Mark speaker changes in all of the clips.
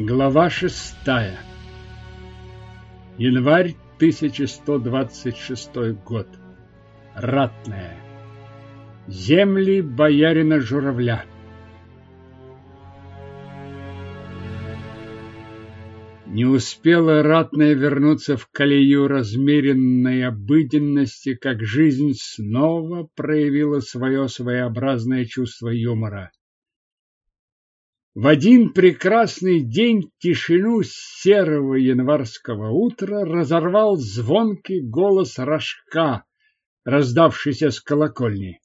Speaker 1: Глава шестая. Январь 1126 год. Ратная. Земли боярина Журавля. Не успела ратная вернуться в колею размеренной обыденности, как жизнь снова проявила свое своеобразное чувство юмора. В один прекрасный день тишину серого январского утра разорвал звонкий голос рожка, раздавшийся с колокольни.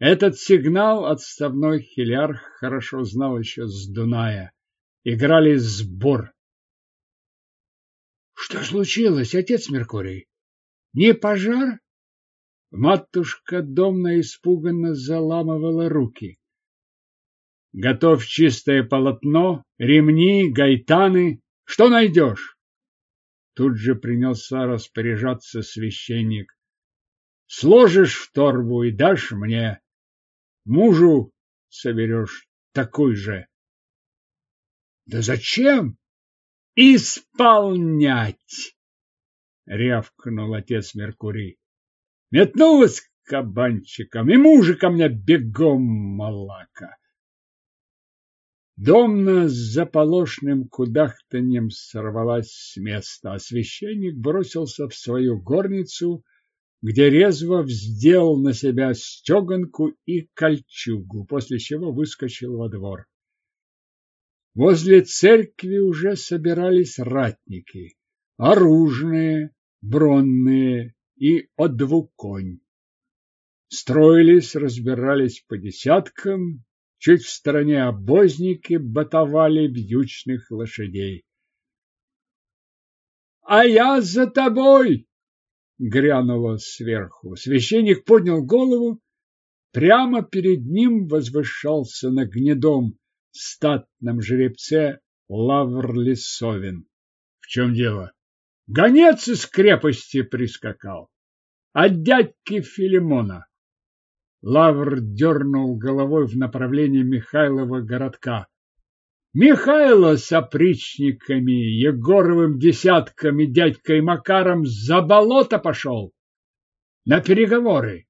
Speaker 1: Этот сигнал отставной хилярх хорошо знал еще с Дуная. Играли сбор. Что случилось, отец Меркурий? Не пожар? Матушка домна испуганно заламывала руки. Готовь чистое полотно, ремни, гайтаны. Что найдешь? Тут же принялся распоряжаться священник. Сложишь в торбу и дашь мне. Мужу соберешь такой же. Да зачем? Исполнять! Рявкнул отец Меркурий. Метнулась кабанчиком, и мужа ко мне бегом малака. Домна с заполошным кудахтаньем сорвалась с места, а священник бросился в свою горницу, где резво вздел на себя стеганку и кольчугу, после чего выскочил во двор. Возле церкви уже собирались ратники, оружные, бронные и одвуконь. Строились, разбирались по десяткам, Чуть в стороне обозники ботовали вьючных лошадей. «А я за тобой!» — грянуло сверху. Священник поднял голову. Прямо перед ним возвышался на гнедом статном жеребце Лавр Лисовин. В чем дело? Гонец из крепости прискакал. От дядьки Филимона. Лавр дернул головой в направлении Михайлова городка. Михайло с опричниками, Егоровым десятком и дядькой Макаром за болото пошел. На переговоры.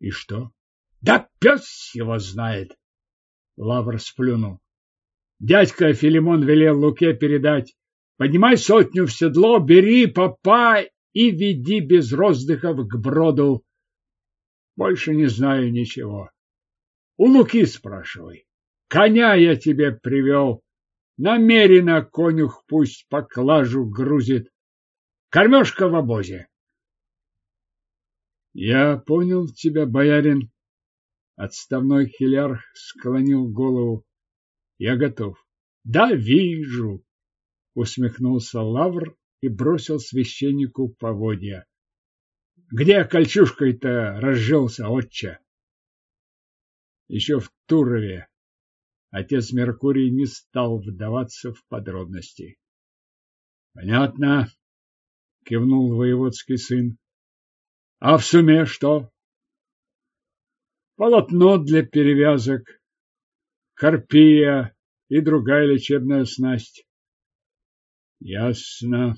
Speaker 1: И что? Да пес его знает. Лавр сплюнул. Дядька Филимон велел Луке передать. Поднимай сотню в седло, бери попа и веди без роздыхов к броду. Больше не знаю ничего. У Луки спрашивай. Коня я тебе привел. Намеренно конюх пусть поклажу грузит. Кормежка в обозе. Я понял тебя, боярин. Отставной хилярх склонил голову. Я готов. Да, вижу. Усмехнулся Лавр и бросил священнику поводья. Где кольчушкой-то разжился, отче? Еще в Турове. Отец Меркурий не стал вдаваться в подробности. Понятно, кивнул воеводский сын. А в сумме что? Полотно для перевязок, карпия и другая лечебная снасть. Ясно.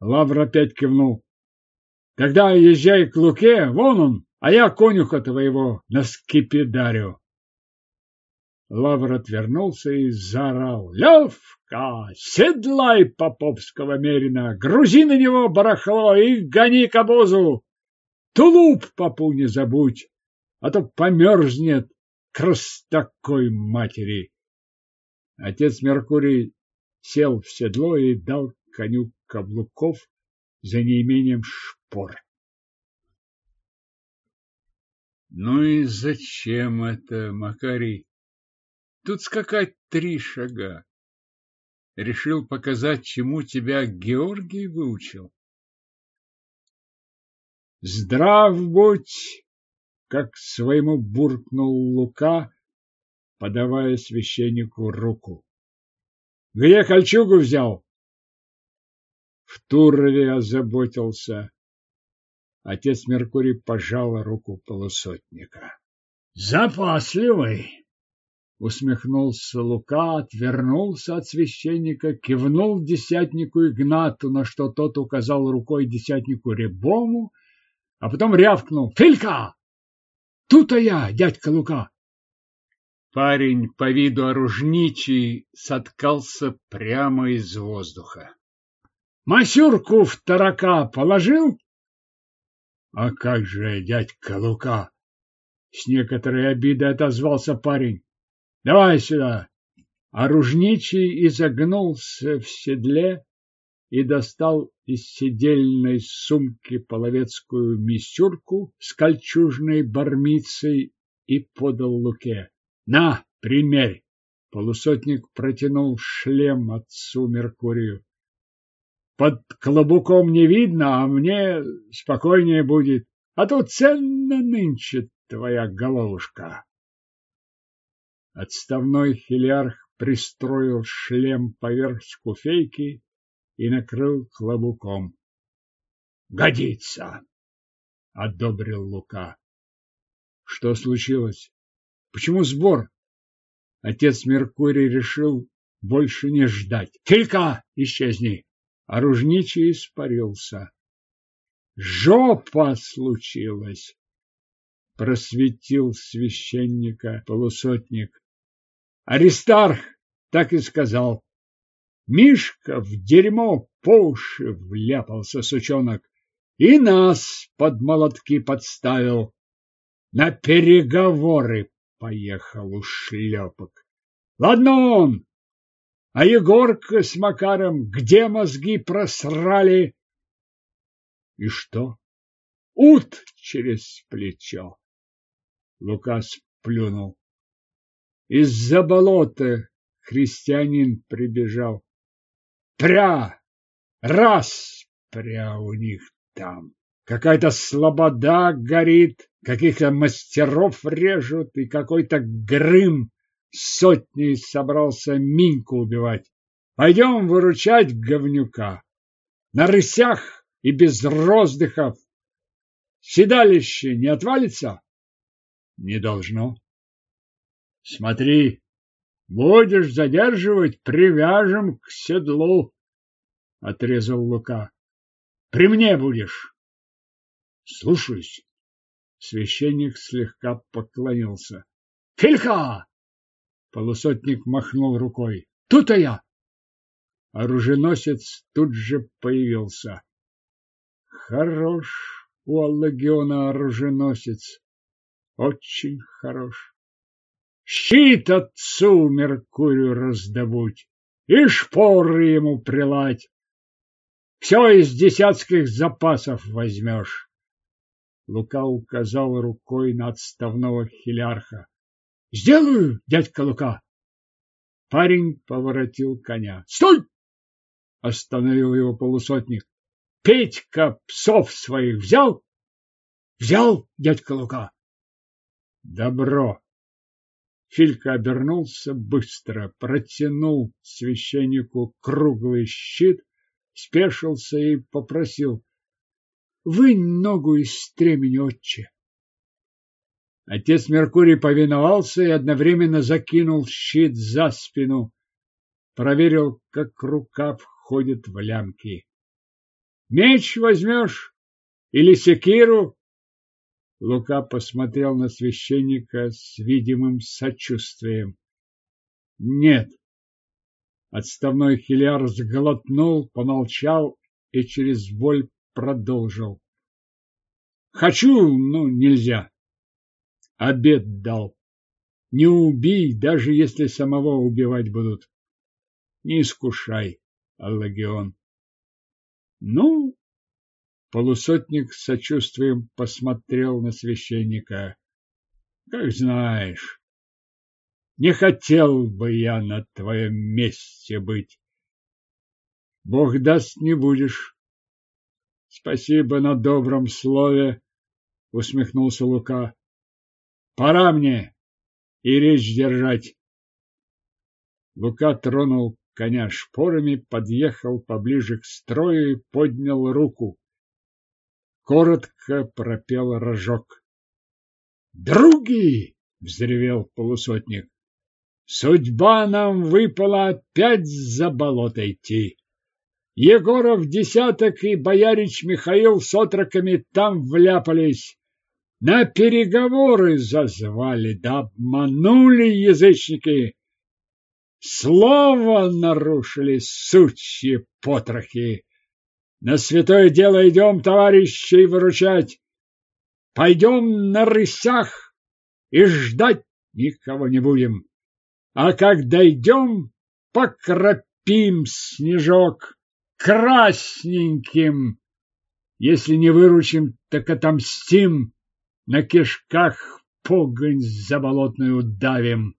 Speaker 1: Лавр опять кивнул. Тогда езжай к Луке, вон он, а я конюха твоего на скипидарю. Лавр отвернулся и заорал. Левка, седлай поповского мерина, грузи на него барахло и гони к обозу. Тулуп попу не забудь, а то померзнет к такой матери. Отец Меркурий сел в седло и дал коню каблуков за неимением шпор. Ну и зачем это, Макарий? Тут скакать три шага. Решил показать, чему тебя Георгий выучил. Здрав будь, как своему буркнул Лука, подавая священнику руку. Где кольчугу взял? В Турове озаботился. Отец Меркурий пожал руку полусотника. Запасливый. Усмехнулся Лука, отвернулся от священника, кивнул десятнику Игнату, на что тот указал рукой десятнику Рябому, а потом рявкнул «Филька! Тут-то я, дядька Лука!» Парень по виду оружничий соткался прямо из воздуха. «Масюрку в тарака положил?» «А как же, дядька Лука?» С некоторой обидой отозвался парень. Давай сюда. Оружничий изогнулся в седле и достал из седельной сумки половецкую мисюрку с кольчужной бармицей и подал Луке. На, примерь. Полусотник протянул шлем отцу Меркурию. Под клобуком не видно, а мне спокойнее будет. А то ценно нынче твоя головушка. Отставной хилярх пристроил шлем поверх скуфейки и накрыл клобуком. «Годится!» — одобрил Лука. «Что случилось? Почему сбор?» Отец Меркурий решил больше не ждать. «Филька, исчезни!» Оружничий испарился. «Жопа случилась!» Просветил священника полусотник. Аристарх так и сказал. Мишка в дерьмо по уши вляпался сучонок и нас под молотки подставил. На переговоры поехал у шлепок. Ладно он, а Егорка с Макаром где мозги просрали? И что? Ут через плечо. Лукас плюнул. Из-за болота христианин прибежал. Пря! Раз! Пря у них там. Какая-то слобода горит, каких-то мастеров режут, и какой-то грым сотней собрался Миньку убивать. Пойдем выручать говнюка. На рысях и без роздыхов. Седалище не отвалится? Не должно. Смотри, будешь задерживать, привяжем к седлу, — отрезал Лука. При мне будешь. Слушаюсь. Священник слегка поклонился. Филька! Полусотник махнул рукой. Тут-то я! Оруженосец тут же появился. Хорош у Аллагиона оруженосец. Очень хорош. Щит отцу Меркурию раздобудь и шпоры ему прилать. Все из десятских запасов возьмешь. Лука указал рукой на отставного хилярха. — Сделаю, дядька Лука. Парень поворотил коня. — Стой! — остановил его полусотник. — Петька псов своих взял? — Взял, дядька Лука. — Добро. Филька обернулся быстро, протянул священнику круглый щит, спешился и попросил «Вынь ногу из стремени, отче!» Отец Меркурий повиновался и одновременно закинул щит за спину, проверил, как рука входит в лямки. «Меч возьмешь или секиру?» Лука посмотрел на священника с видимым сочувствием. Нет. Отставной хиляр сглотнул, помолчал и через боль продолжил. Хочу, но нельзя. Обед дал. Не убей, даже если самого убивать будут. Не искушай, Аллагион. Ну, Полусотник с сочувствием посмотрел на священника. Как знаешь, не хотел бы я на твоем месте быть. Бог даст, не будешь. Спасибо на добром слове, усмехнулся Лука. Пора мне и речь держать. Лука тронул коня шпорами, подъехал поближе к строю и поднял руку. Коротко пропел рожок. «Други!» — взревел полусотник. Судьба нам выпала опять за болото идти. Егоров десяток и боярич Михаил с отроками там вляпались. На переговоры зазвали, да обманули язычники. Слово нарушили сучьи потрохи. На святое дело идем товарищей выручать. Пойдем на рысях и ждать никого не будем. А как дойдем, покропим снежок красненьким. Если не выручим, так отомстим. На кишках погонь заболотную давим.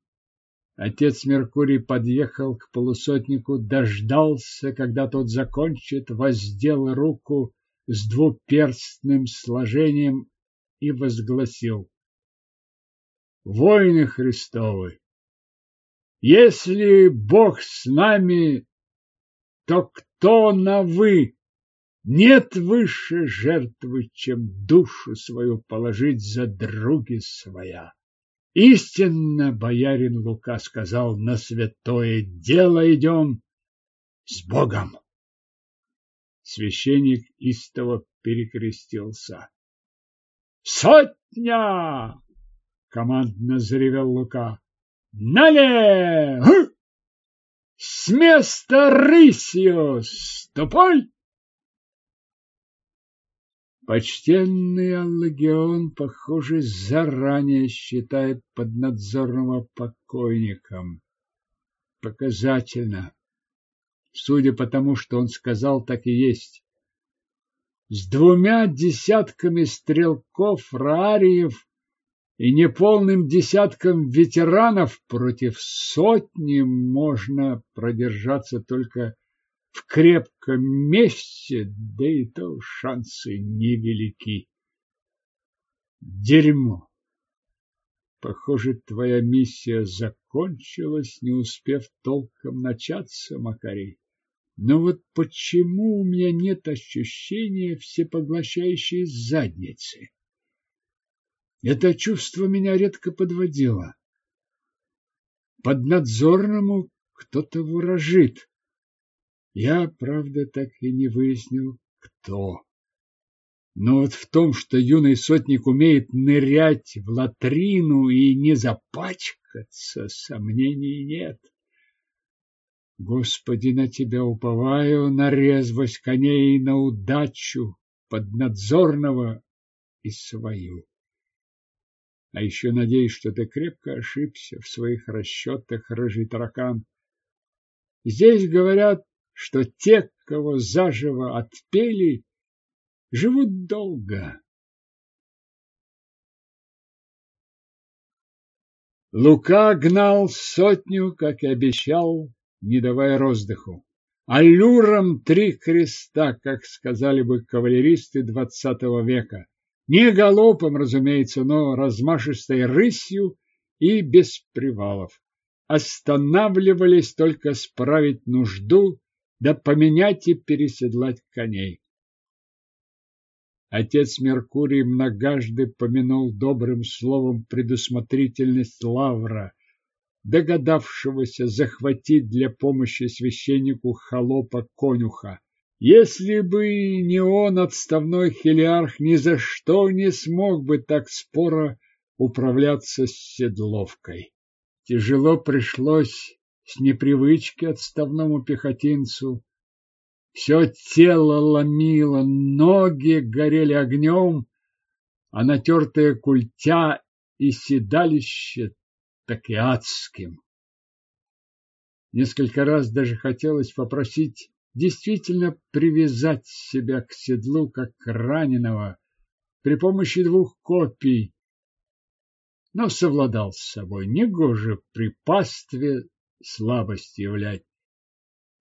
Speaker 1: Отец Меркурий подъехал к полусотнику, дождался, когда тот закончит, воздел руку с двуперстным сложением и возгласил. Воины Христовы, если Бог с нами, то кто на «вы»? Нет выше жертвы, чем душу свою положить за други своя. Истинно боярин Лука сказал, на святое дело идем с Богом. Священник истово перекрестился. Сотня! Командно заревел Лука. Нале! С места рысью! Ступай! Почтенный Аллагион, похоже, заранее считает поднадзорного покойником. Показательно. Судя по тому, что он сказал, так и есть. С двумя десятками стрелков, рариев и неполным десятком ветеранов против сотни можно продержаться только в крепком месте, да и то шансы невелики. Дерьмо. Похоже, твоя миссия закончилась, не успев толком начаться, Макарий. Но вот почему у меня нет ощущения всепоглощающей задницы? Это чувство меня редко подводило. Поднадзорному кто-то выражит. Я, правда, так и не выяснил, кто. Но вот в том, что юный сотник умеет нырять в латрину и не запачкаться, сомнений нет. Господи, на тебя уповаю, на резвость коней и на удачу поднадзорного и свою. А еще надеюсь, что ты крепко ошибся в своих расчетах, рыжий таракан. Здесь говорят, что те, кого заживо отпели, живут долго. Лука гнал сотню, как и обещал, не давая роздыху. Аллюром три креста, как сказали бы кавалеристы двадцатого века. Не галопом, разумеется, но размашистой рысью и без привалов. Останавливались только справить нужду да поменять и переседлать коней. Отец Меркурий многожды помянул добрым словом предусмотрительность Лавра, догадавшегося захватить для помощи священнику холопа-конюха. Если бы не он, отставной хелиарх, ни за что не смог бы так споро управляться с седловкой. Тяжело пришлось с непривычки отставному пехотинцу. Все тело ломило, ноги горели огнем, а натертые культя и седалище так и адским. Несколько раз даже хотелось попросить действительно привязать себя к седлу, как раненого, при помощи двух копий, но совладал с собой. Негоже при пастве слабость являть.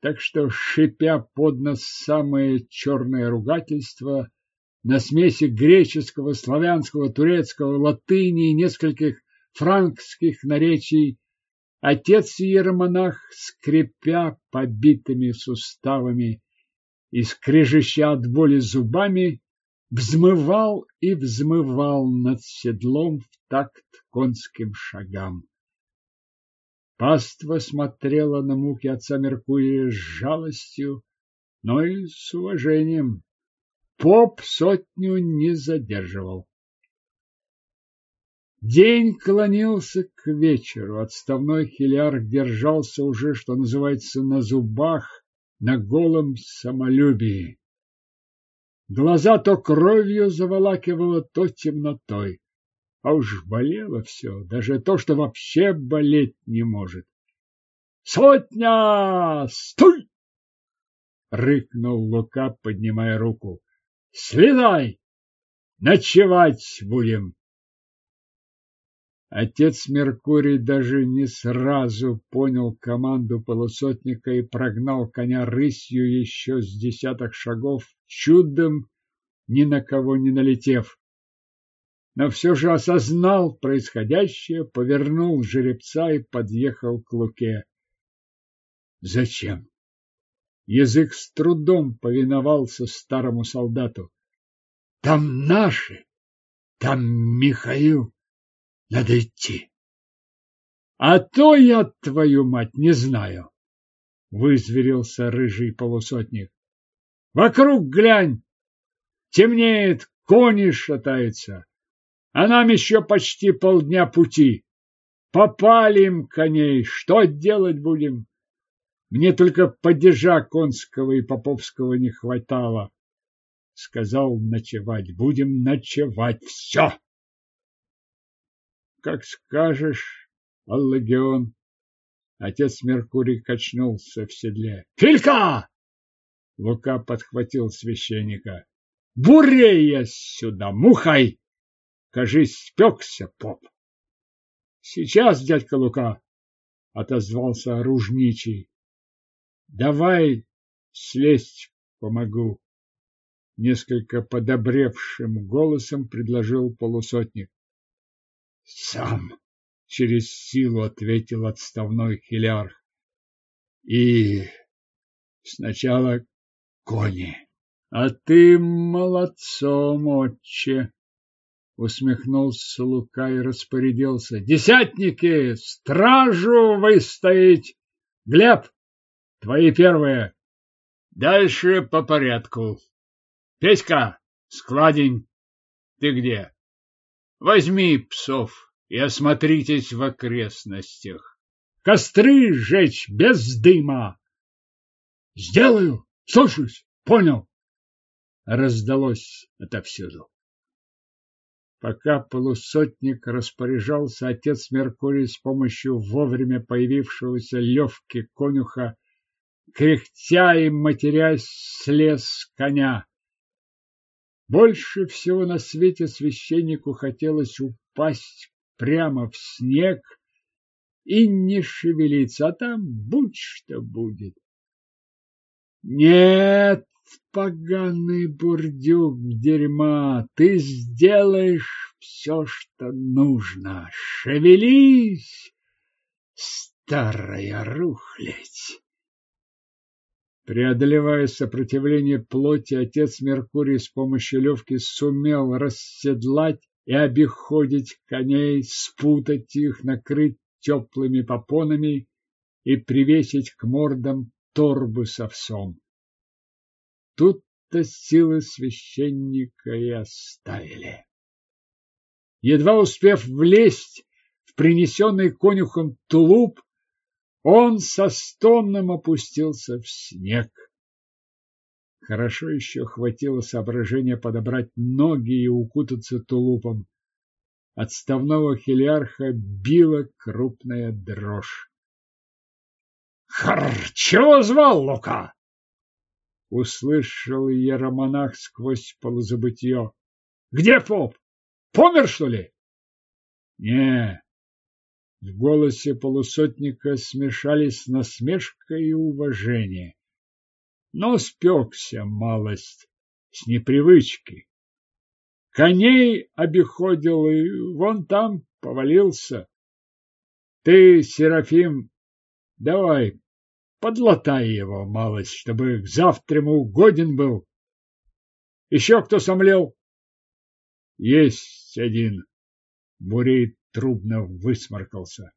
Speaker 1: Так что, шипя под нос самое черное ругательство, на смеси греческого, славянского, турецкого, латыни и нескольких франкских наречий, отец иеромонах, скрипя побитыми суставами и скрежеща от боли зубами, взмывал и взмывал над седлом в такт конским шагам. Паства смотрела на муки отца Меркурия с жалостью, но и с уважением. Поп сотню не задерживал. День клонился к вечеру. Отставной хилярх держался уже, что называется, на зубах, на голом самолюбии. Глаза то кровью заволакивало, то темнотой. А уж болело все, даже то, что вообще болеть не может. «Сотня! Стой!» — рыкнул Лука, поднимая руку. «Слезай! Ночевать будем!» Отец Меркурий даже не сразу понял команду полусотника и прогнал коня рысью еще с десяток шагов, чудом ни на кого не налетев. Но все же осознал происходящее, повернул жеребца и подъехал к Луке. Зачем? Язык с трудом повиновался старому солдату. Там наши, там Михаил. Надо идти. А то я, твою мать, не знаю, вызверился рыжий полусотник. Вокруг глянь, темнеет, кони шатаются, а нам еще почти полдня пути. Попали им коней, что делать будем? Мне только падежа конского и поповского не хватало. Сказал ночевать, будем ночевать, все. Как скажешь, Аллагион. Отец Меркурий качнулся в седле. Филька! Лука подхватил священника. Бурея сюда, мухай! Кажись, спекся поп. Сейчас, дядька Лука, отозвался оружничий. Давай слезть помогу. Несколько подобревшим голосом предложил полусотник. Сам, через силу ответил отставной хилярх. И сначала кони. А ты молодцом, отче, усмехнулся Лука и распорядился. Десятники, стражу выстоять! Глеб, твои первые. Дальше по порядку. Петька, складень, ты где? Возьми псов и осмотритесь в окрестностях. Костры сжечь без дыма. Сделаю, слушаюсь, понял. Раздалось отовсюду. Пока полусотник распоряжался, отец Меркурий с помощью вовремя появившегося Левки конюха, кряхтя и матерясь, слез с коня. Больше всего на свете священнику хотелось упасть прямо в снег и не шевелиться, а там будь что будет. Нет, поганый бурдюк дерьма, ты сделаешь все, что нужно. Шевелись, старая рухлядь. Преодолевая сопротивление плоти, отец Меркурий с помощью левки сумел расседлать и обиходить коней, спутать их, накрыть теплыми попонами и привесить к мордам торбы с овсом. Тут-то силы священника и оставили. Едва успев влезть в принесенный конюхом тулуп, он со стоном опустился в снег. Хорошо еще хватило соображения подобрать ноги и укутаться тулупом. Отставного хилиарха била крупная дрожь. «Хар! Чего звал Лука?» Услышал иеромонах сквозь полузабытье. «Где поп? Помер, что ли?» «Не, в голосе полусотника смешались насмешка и уважение. Но спекся малость с непривычки. Коней обиходил и вон там повалился. Ты, Серафим, давай, подлатай его малость, чтобы к завтраму годен был. Еще кто сомлел? Есть один. Бурей трубно высморкался.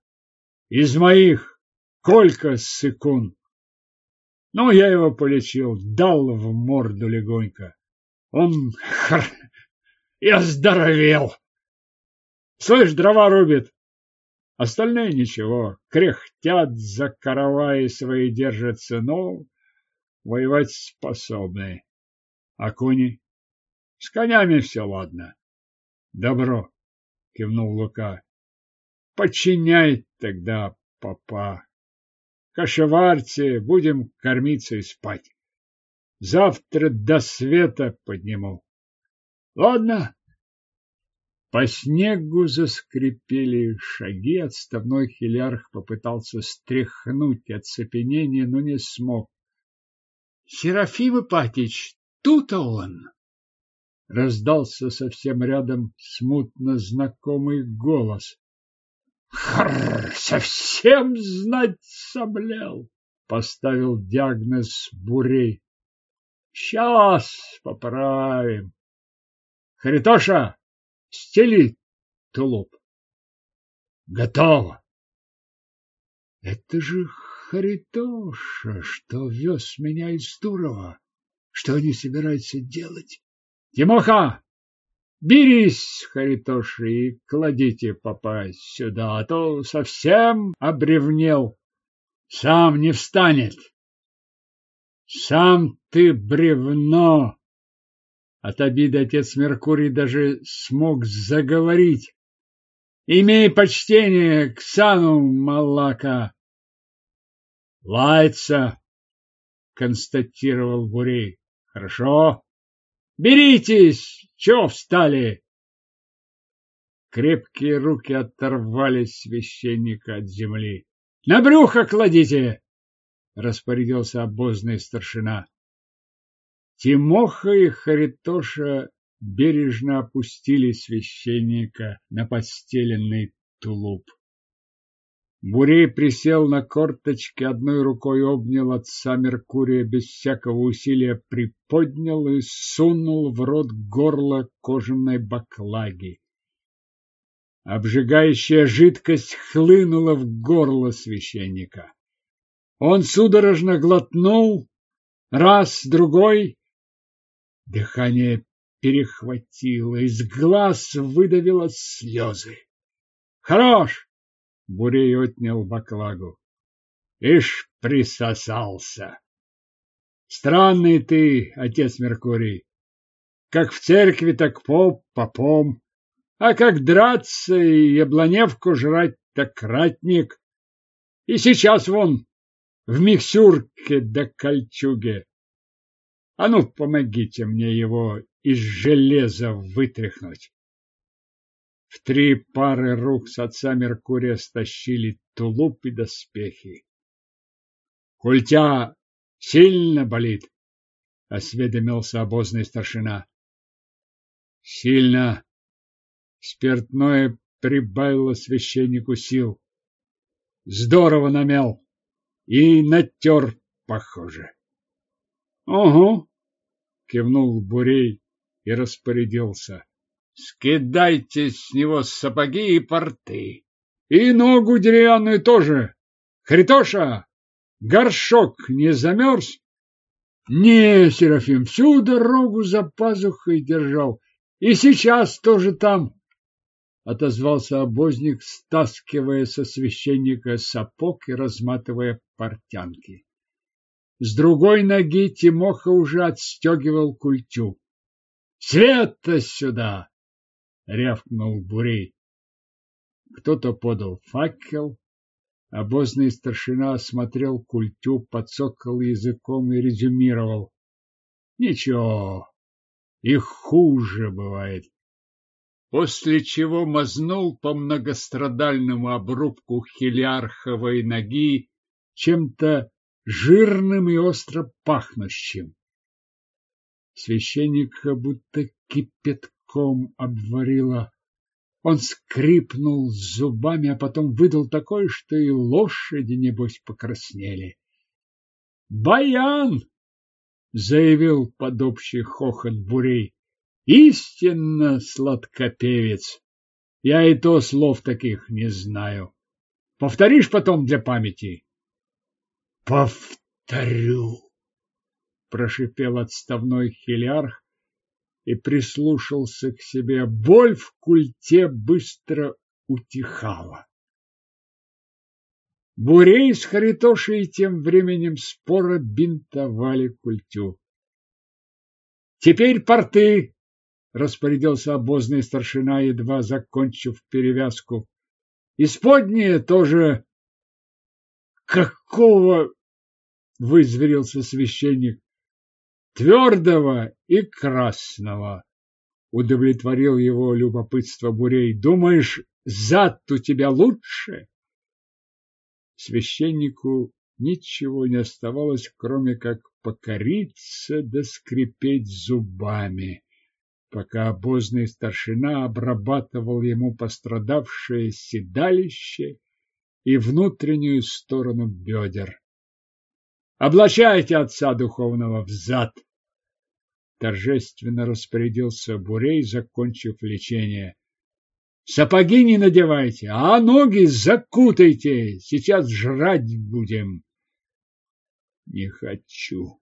Speaker 1: Из моих Колька Сыкун. Ну, я его полечил, дал в морду легонько. Он хр... и оздоровел. Слышь, дрова рубит. Остальные ничего, кряхтят за караваи свои держатся, но воевать способны. А кони? С конями все ладно. Добро, кивнул Лука. Подчиняй тогда, папа. Кошеварьте, будем кормиться и спать. Завтра до света подниму. Ладно. По снегу заскрипели шаги. Отставной хилярх попытался стряхнуть оцепенение, но не смог. Серафим Ипатич, тут он! Раздался совсем рядом смутно знакомый голос. Хрррр, совсем знать соблел, поставил диагноз Бурей. Сейчас поправим. Харитоша, стели тулуп. Готово. Это же Харитоша, что вез меня из Турова. Что они собираются делать? Тимоха, берись, Харитоши, и кладите папа сюда, а то совсем обревнел. Сам не встанет. Сам ты бревно. От обиды отец Меркурий даже смог заговорить. Имей почтение к сану Малака. Лайца, констатировал Бурей. Хорошо. Беритесь, чё встали? Крепкие руки оторвали священника от земли. На брюхо кладите, распорядился обозный старшина. Тимоха и Харитоша бережно опустили священника на постеленный тулуп. Бурей присел на корточки, одной рукой обнял отца Меркурия, без всякого усилия приподнял и сунул в рот горло кожаной баклаги. Обжигающая жидкость хлынула в горло священника. Он судорожно глотнул, раз, другой. Дыхание перехватило, из глаз выдавило слезы. Хорош! Бурей отнял баклагу. Ишь, присосался. Странный ты, отец Меркурий. Как в церкви, так поп попом. А как драться и яблоневку жрать, так ратник. И сейчас вон в миксюрке да кольчуге. А ну, помогите мне его из железа вытряхнуть. В три пары рук с отца Меркурия стащили тулуп и доспехи. Культя сильно болит, осведомился обозный старшина. Сильно. Спиртное прибавило священнику сил. Здорово намял и натер, похоже. — Угу, — кивнул Бурей и распорядился. Скидайте с него сапоги и порты. И ногу деревянную тоже. Хритоша, горшок не замерз? Не, Серафим, всю дорогу за пазухой держал. И сейчас тоже там. Отозвался обозник, стаскивая со священника сапог и разматывая портянки. С другой ноги Тимоха уже отстегивал культю. Света сюда! рявкнул Бурей. Кто-то подал факел. Обозный старшина осмотрел культю, подсокал языком и резюмировал. Ничего, и хуже бывает. После чего мазнул по многострадальному обрубку хилиарховой ноги чем-то жирным и остро пахнущим. Священника будто кипятком ком обварила. Он скрипнул зубами, а потом выдал такое, что и лошади, небось, покраснели. «Баян!» — заявил под общий хохот бурей. «Истинно сладкопевец! Я и то слов таких не знаю. Повторишь потом для памяти?
Speaker 2: Повторю,
Speaker 1: прошипел отставной хилиарх и прислушался к себе. Боль в культе быстро утихала. Бурей с Харитошей тем временем споро бинтовали культю. «Теперь порты!» — распорядился обозный старшина, едва закончив перевязку. «Исподние тоже...» «Какого?» — вызверился священник. «Твердого и красного!» — удовлетворил его любопытство Бурей. «Думаешь, зад у тебя лучше?» Священнику ничего не оставалось, кроме как покориться да скрипеть зубами, пока обозный старшина обрабатывал ему пострадавшее седалище и внутреннюю сторону бедер. «Облачайте отца духовного взад!» Торжественно распорядился Бурей, закончив лечение. Сапоги не надевайте, а ноги закутайте. Сейчас жрать будем. Не хочу.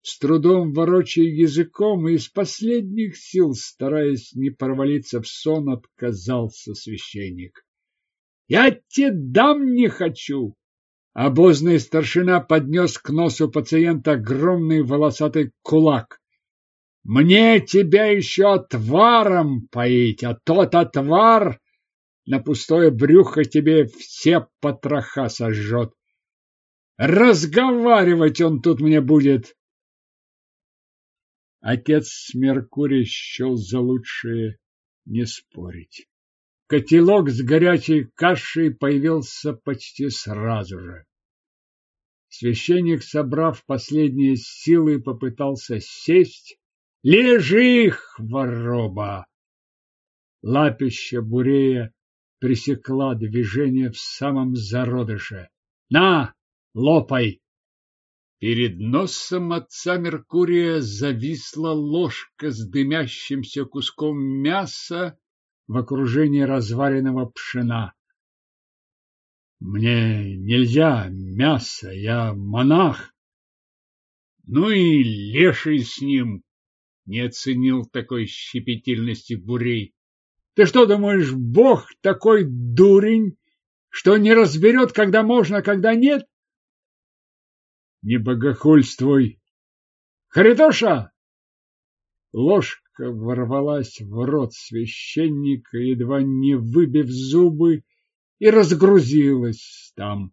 Speaker 1: С трудом ворочая языком и из последних сил, стараясь не провалиться в сон, отказался священник. Я тебе дам не хочу. Обозный старшина поднес к носу пациента огромный волосатый кулак. Мне тебя еще отваром поить, а тот отвар на пустое брюхо тебе все потроха сожжет. Разговаривать он тут мне будет. Отец Меркурий счел за лучшее не спорить. Котелок с горячей кашей появился почти сразу же. Священник, собрав последние силы, попытался сесть, Лежи, хвороба! Лапища бурея пресекла движение в самом зародыше. На, лопай! Перед носом отца Меркурия зависла ложка с дымящимся куском мяса в окружении разваренного пшена. Мне нельзя мясо, я монах. Ну и леший с ним, не оценил такой щепетильности Бурей. Ты что думаешь, Бог такой дурень, что не разберет, когда можно, когда нет? Не богохульствуй. Харитоша! Ложка ворвалась в рот священника, едва не выбив зубы, и разгрузилась там.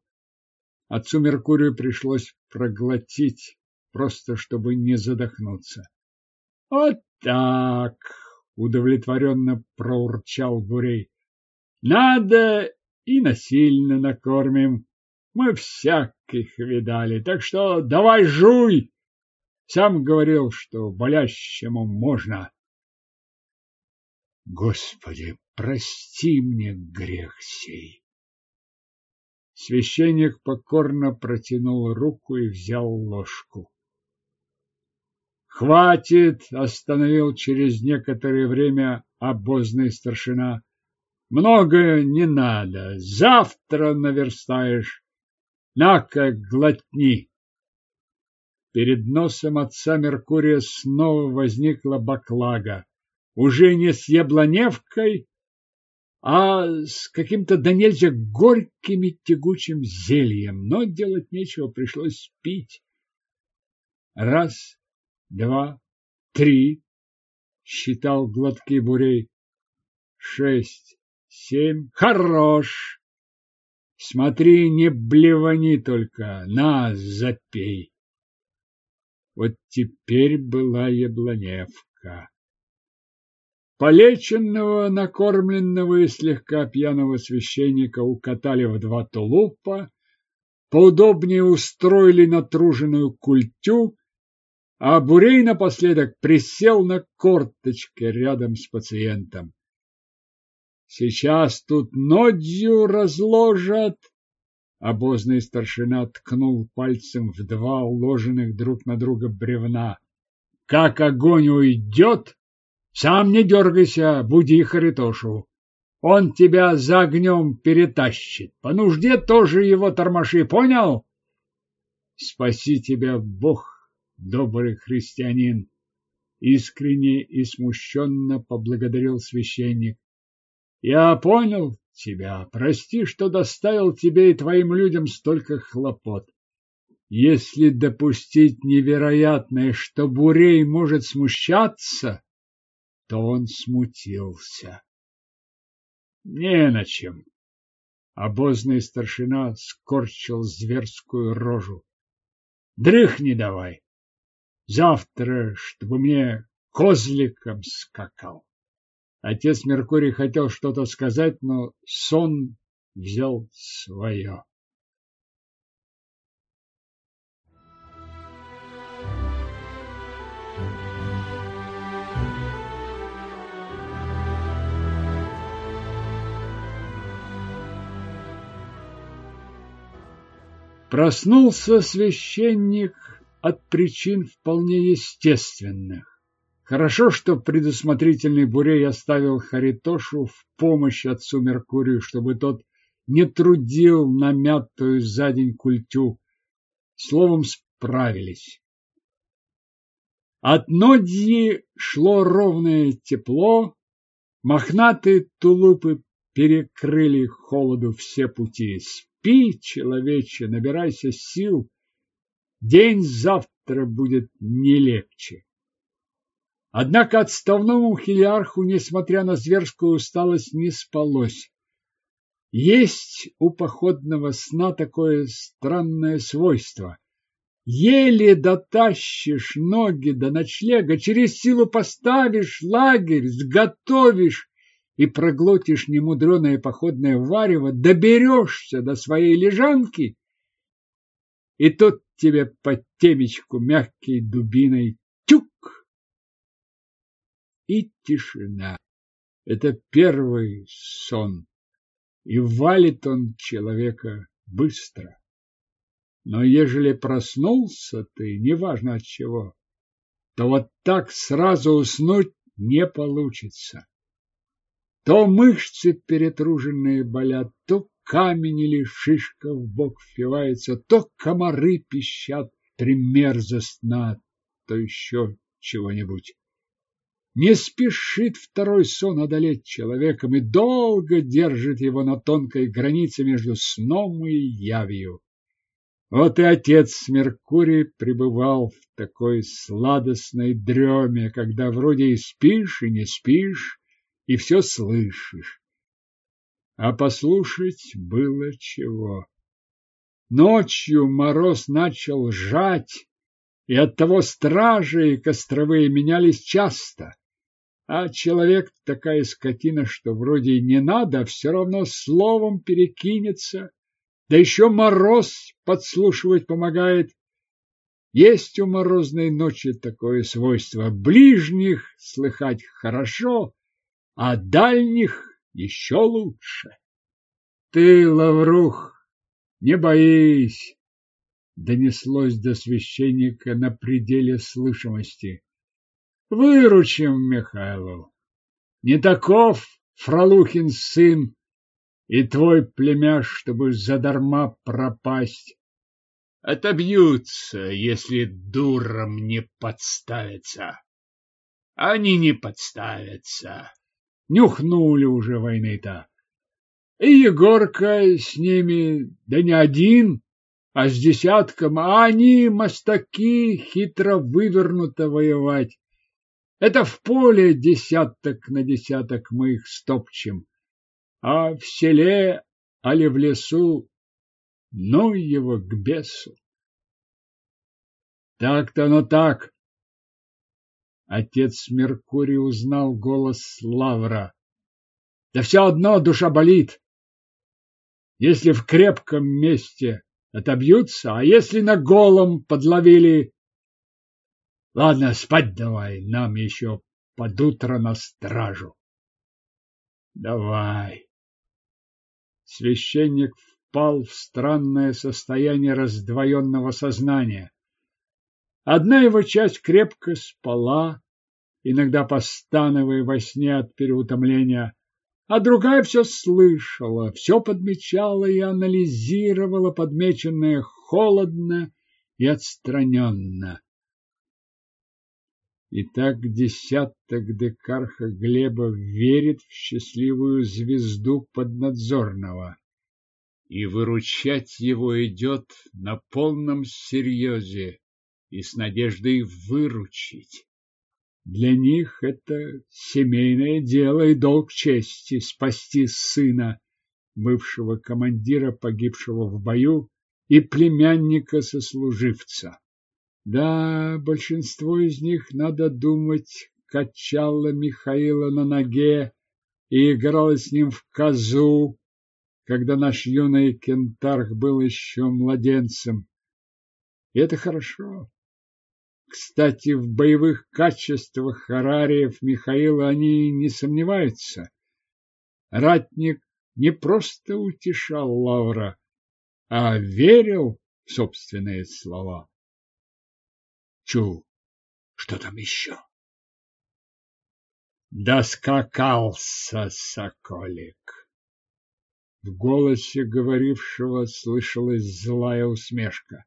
Speaker 1: Отцу Меркурию пришлось проглотить, просто чтобы не задохнуться. Вот так, удовлетворенно проурчал Бурей. Надо и насильно накормим. Мы всяких видали, так что давай жуй. Сам говорил, что болящему можно. Господи, прости мне грех сей. Священник покорно протянул руку и взял ложку. Хватит, остановил через некоторое время обозный старшина. Много не надо, завтра наверстаешь. На-ка, глотни. Перед носом отца Меркурия снова возникла баклага. Уже не с яблоневкой, а с каким-то да нельзя горьким и тягучим зельем. Но делать нечего, пришлось пить. Раз, два, три, считал гладкий бурей. Шесть, семь, хорош! Смотри, не блевани только, на, запей. Вот теперь была яблоневка. Полеченного, накормленного и слегка пьяного священника укатали в два тулупа, поудобнее устроили натруженную культю а Бурей напоследок присел на корточки рядом с пациентом. Сейчас тут нодью разложат. Обозный старшина ткнул пальцем в два уложенных друг на друга бревна. Как огонь уйдет, сам не дергайся, буди Харитошу. Он тебя за огнем перетащит. По нужде тоже его тормоши, понял? Спаси тебя, Бог, добрый христианин. Искренне и смущенно поблагодарил священник. Я понял тебя. Прости, что доставил тебе и твоим людям столько хлопот. Если допустить невероятное, что Бурей может смущаться, то он смутился. Не на чем. Обозный старшина скорчил зверскую рожу. Дрыхни давай. Завтра, чтобы мне козликом скакал. Отец Меркурий хотел что-то сказать, но сон взял свое. Проснулся священник от причин вполне естественных. Хорошо, что предусмотрительный Бурей оставил Харитошу в помощь отцу Меркурию, чтобы тот не трудил намятую за день культю. Словом, справились. От Нодьи шло ровное тепло, мохнатые тулупы перекрыли холоду все пути. Спи, человече, набирайся сил. День завтра будет не легче. Однако отставному хилиарху, несмотря на зверскую усталость, не спалось. Есть у походного сна такое странное свойство. Еле дотащишь ноги до ночлега, через силу поставишь лагерь, сготовишь и проглотишь немудреное походное варево, доберешься до своей лежанки, и тут тебе под темечку мягкой дубиной! И тишина. Это первый сон, и валит он человека быстро. Но ежели проснулся ты, неважно от чего, то вот так сразу уснуть не получится. То мышцы перетруженные болят, то камень или шишка в бок впивается, то комары пищат примерзостно, то еще чего-нибудь. Не спешит второй сон одолеть человеком и долго держит его на тонкой границе между сном и явью. Вот и отец Меркурий пребывал в такой сладостной дреме, когда вроде и спишь, и не спишь, и все слышишь. А послушать было чего. Ночью мороз начал жать, и оттого стражи и костровые менялись часто. А человек такая скотина, что вроде и не надо, а все равно словом перекинется. Да еще мороз подслушивать помогает. Есть у морозной ночи такое свойство. Ближних слыхать хорошо, а дальних еще лучше. Ты, Лаврух, не боись, донеслось до священника на пределе слышимости. Выручим Михайлов. Не таков Фролухин сын и твой племяш, чтобы задарма пропасть. Отобьются, если дуром не подставятся. Они не подставятся. Нюхнули уже войны-то. И Егорка с ними, да не один, а с десятком, а они, мостаки, хитро вывернуто воевать. Это в поле десяток на десяток мы их стопчем, а в селе, али в лесу, ну его к бесу. Так-то оно так, Отец Меркурий узнал голос Лавра. Да все одно душа болит. Если в крепком месте отобьются, а если на голом подловили... Ладно, спать давай, нам еще под утро на стражу. Давай. Священник впал в странное состояние раздвоенного сознания. Одна его часть крепко спала, иногда постановая во сне от переутомления, а другая все слышала, все подмечала и анализировала подмеченное холодно и отстраненно. И так десяток декарха Глеба верит в счастливую звезду поднадзорного. И выручать его идет на полном серьезе и с надеждой выручить. Для них это семейное дело и долг чести спасти сына, бывшего командира, погибшего в бою, и племянника-сослуживца. Да, большинство из них, надо думать, качало Михаила на ноге и играло с ним в козу, когда наш юный кентарх был еще младенцем. И это хорошо. Кстати, в боевых качествах Харариев Михаила они не сомневаются. Ратник не просто утешал Лавра, а верил в собственные слова. Чу, что там еще? Доскакался соколик. В голосе говорившего слышалась злая усмешка.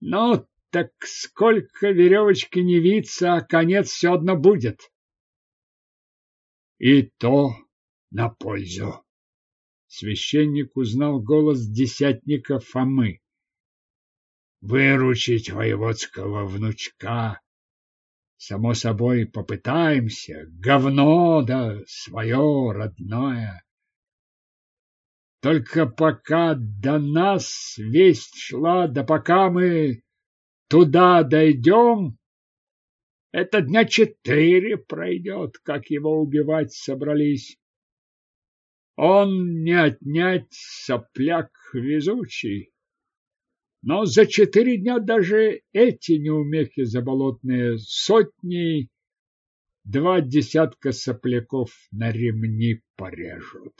Speaker 1: Ну, так сколько веревочки не виться, а конец все одно будет. И то на пользу. Священник узнал голос десятника Фомы. Выручить воеводского внучка. Само собой, попытаемся. Говно, да свое родное. Только пока до нас весть шла, да пока мы туда дойдем, это дня четыре пройдет, как его убивать собрались. Он не отнять сопляк везучий. Но за четыре дня даже эти неумехи заболотные сотни, два десятка сопляков на ремни порежут.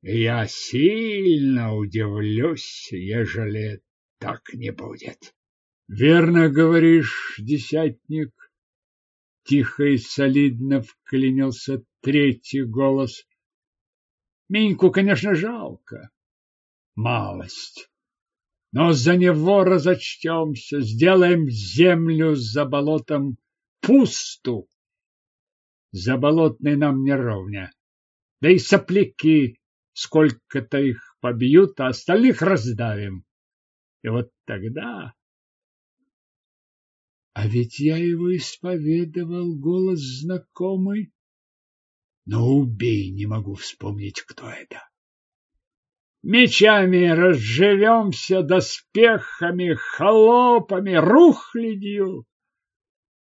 Speaker 1: Я сильно удивлюсь, ежели так не будет. Верно говоришь, десятник. Тихо и солидно вклинился третий голос. Миньку, конечно, жалко. Малость. Но за него разочтемся, сделаем землю за болотом пусту. Заболотный нам не ровня. Да и сопляки, сколько-то их побьют, а остальных раздавим. И вот тогда а ведь я его исповедовал, голос знакомый. Но убей, не могу вспомнить, кто это. Мечами разживемся, доспехами, холопами, рухлядью.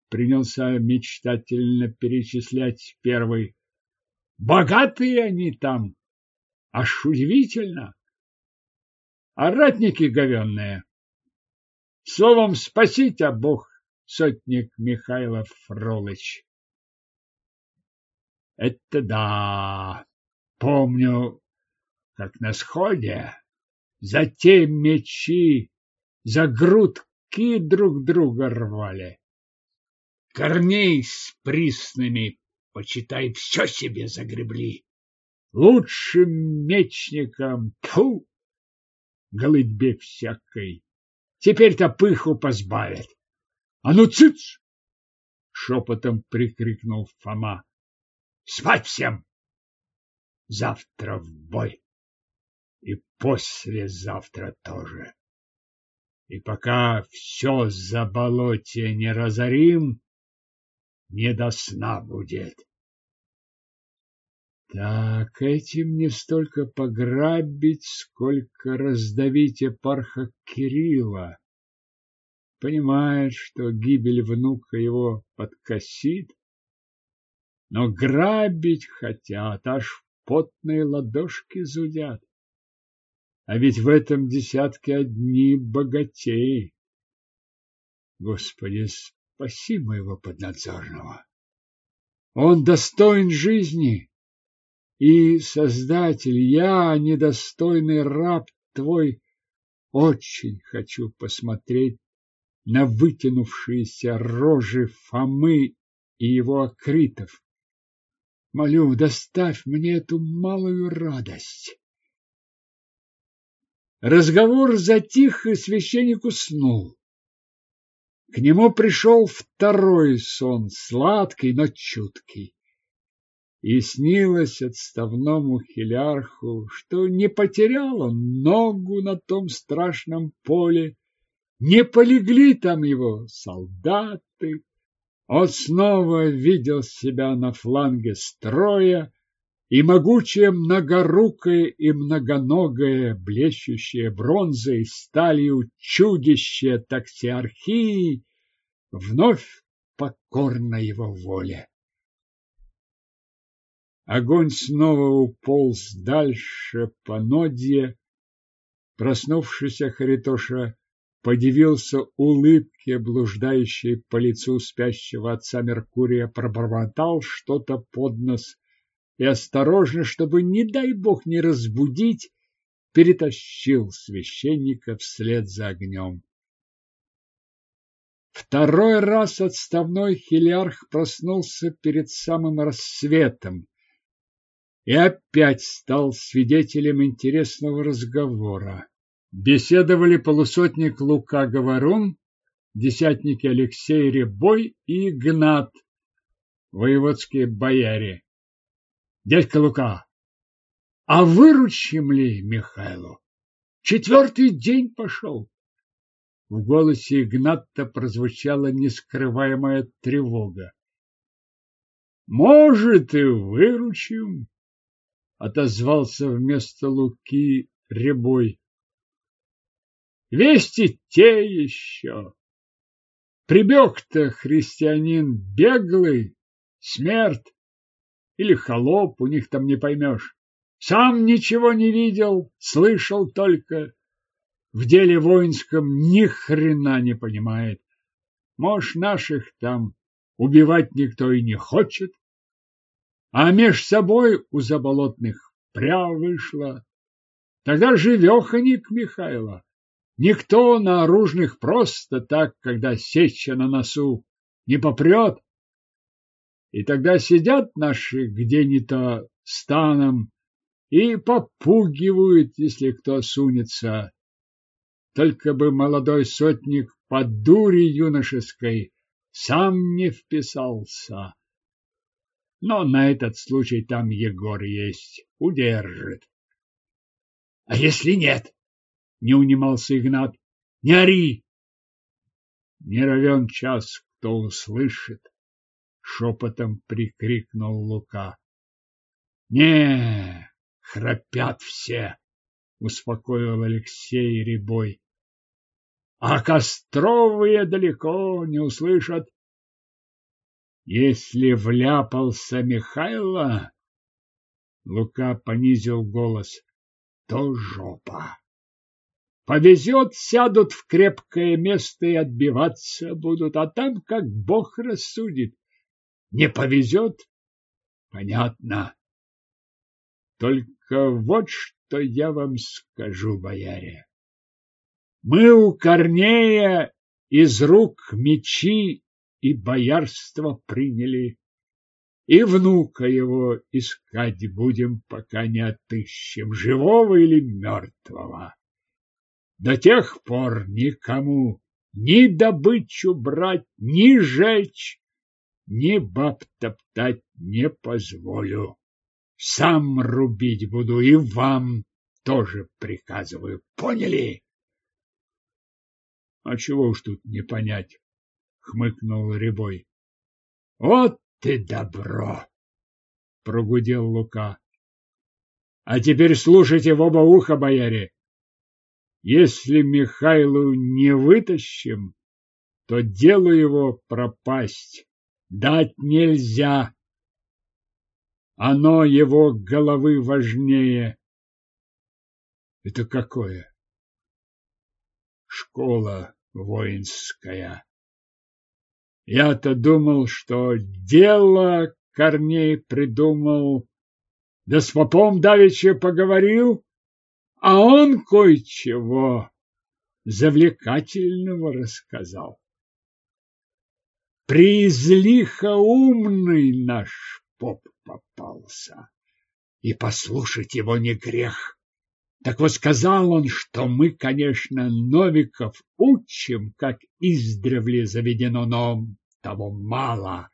Speaker 1: Принялся мечтательно перечислять первый. Богатые они там, аж удивительно. А ратники говенные. Словом, спасите, Бог сотник Михайлов Фролыч. Это да, помню, как на сходе за те мечи, за грудки друг друга рвали. Корней с присными, почитай, все себе загребли. Лучшим мечникам, тьфу, голытьбе всякой. Теперь-то пыху позбавят. А ну, цыц! Шепотом прикрикнул Фома. Спать всем! Завтра в бой. И послезавтра тоже. И пока все за болоте не разорим, не до сна будет. Так, этим не столько пограбить, сколько раздавить епарха Кирилла понимает, что гибель внука его подкосит, но грабить хотят, аж потные ладошки зудят. А ведь в этом десятке одни богатеи. Господи, спаси моего поднадзорного. Он достоин жизни. И, Создатель, я, недостойный раб твой, очень хочу посмотреть на вытянувшиеся рожи Фомы и его акритов. Молю, доставь мне эту малую радость. Разговор затих, и священник уснул. К нему пришел второй сон, сладкий, но чуткий. И снилось отставному хилярху, что не потерял он ногу на том страшном поле, не полегли там его солдаты. Он снова видел себя на фланге строя, и могучее многорукое и многоногое, блещущее бронзой, сталью чудище таксиархии, вновь покорно его воле. Огонь снова уполз дальше по нодье. Проснувшийся Харитоша подивился улыбке, блуждающей по лицу спящего отца Меркурия, пробормотал что-то под нос и осторожно, чтобы, не дай бог, не разбудить, перетащил священника вслед за огнем. Второй раз отставной хилиарх проснулся перед самым рассветом и опять стал свидетелем интересного разговора. Беседовали полусотник Лука Говорун, десятники Алексей Рябой и Игнат, воеводские бояре. Дядька Лука, а выручим ли Михайлу? Четвертый день пошел. В голосе Игната прозвучала нескрываемая тревога. Может, и выручим, отозвался вместо Луки Рябой. Вести те еще. Прибег-то христианин беглый, смерть или холоп, у них там не поймешь. Сам ничего не видел, слышал только. В деле воинском ни хрена не понимает. Может, наших там убивать никто и не хочет. А меж собой у заболотных пря вышла. Тогда живеханик Михайла. Никто на оружных просто так, когда сеча на носу, не попрет. И тогда сидят наши где-нибудь станом и попугивают, если кто сунется. Только бы молодой сотник под дури юношеской сам не вписался. Но на этот случай там Егор есть, удержит. — А если нет? Не унимался Игнат. Не ори! Не равен час, кто услышит, шепотом прикрикнул Лука. Не, храпят все, успокоил Алексей Рябой. А Костровые далеко не услышат. Если вляпался Михайло, Лука понизил голос, то жопа. Повезет, сядут в крепкое место и отбиваться будут, а там как Бог рассудит. Не повезет? Понятно. Только вот что я вам скажу, бояре. Мы у Корнея из рук мечи и боярство приняли, и внука его искать будем, пока не отыщем, живого или мертвого. До тех пор никому ни добычу брать, ни жечь, ни баб топтать не позволю. Сам рубить буду и вам тоже приказываю. Поняли? А чего уж тут не понять, хмыкнул Рябой. Вот ты добро, прогудел Лука. А теперь слушайте в оба уха, бояре. Если Михайлу не вытащим, то делу его пропасть дать нельзя. Оно его головы важнее. Это какое? Школа воинская. Я-то думал, что дело Корней придумал, да с попом давеча поговорил, а он кое-чего завлекательного рассказал. Призлихо умный наш поп попался. И послушать его не грех. Так вот сказал он, что мы, конечно, Новиков учим, как издревле заведено, но того мало.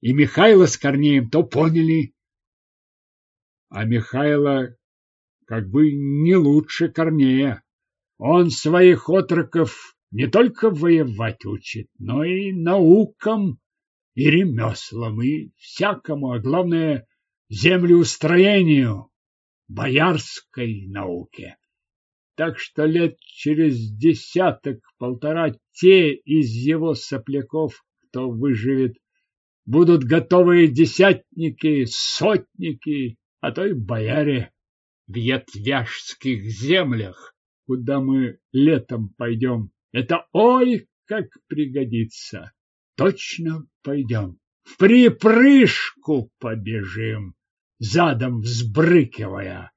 Speaker 1: И Михайло с Корнеем то поняли, а Михайло как бы не лучше Корнея. Он своих отроков не только воевать учит, но и наукам, и ремеслам, и всякому, а главное, землеустроению, боярской науке. Так что лет через десяток-полтора те из его сопляков, кто выживет, будут готовые десятники, сотники, а то и бояре в ятвяжских землях, куда мы летом пойдем. Это ой, как пригодится. Точно пойдем. В припрыжку побежим, задом взбрыкивая,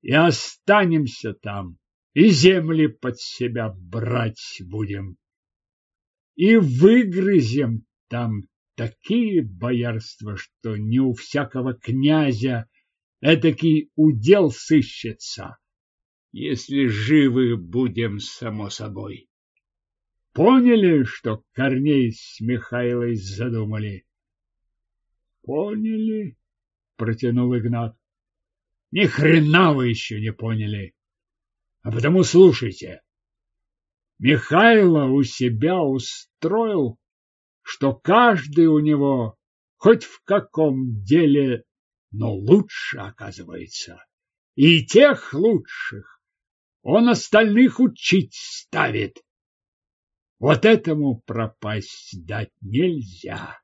Speaker 1: и останемся там, и земли под себя брать будем. И выгрызем там такие боярства, что не у всякого князя этакий удел сыщется, если живы будем, само собой. Поняли, что Корней с Михайлой задумали? Поняли, протянул Игнат. Ни хрена вы еще не поняли. А потому слушайте. Михайло у себя устроил, что каждый у него хоть в каком деле, но лучше оказывается. И тех лучших он остальных учить ставит. Вот этому пропасть дать нельзя.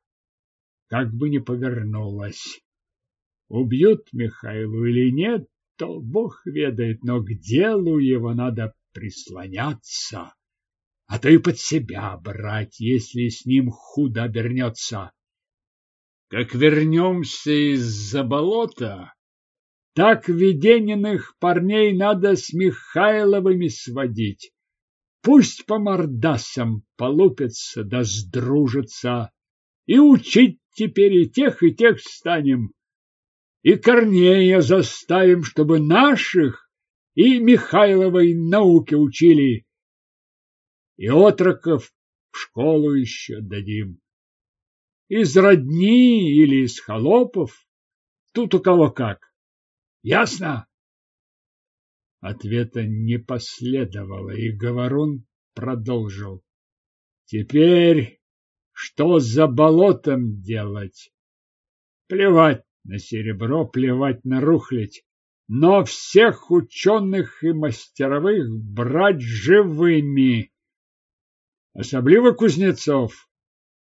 Speaker 1: Как бы ни повернулось. Убьют Михаилу или нет, то Бог ведает, но к делу его надо прислоняться, а то и под себя брать, если с ним худо обернется. Как вернемся из-за болота, так Ведениных парней надо с Михайловыми сводить. Пусть по мордасам полупятся да сдружатся, и учить теперь и тех, и тех станем. И Корнея заставим, чтобы наших и Михайловой науке учили. И отроков в школу еще дадим. Из родни или из холопов, тут у кого как. Ясно? Ответа не последовало, и Говорун продолжил. Теперь что за болотом делать? Плевать на серебро, плевать на рухлядь, но всех ученых и мастеровых брать живыми. Особливо кузнецов,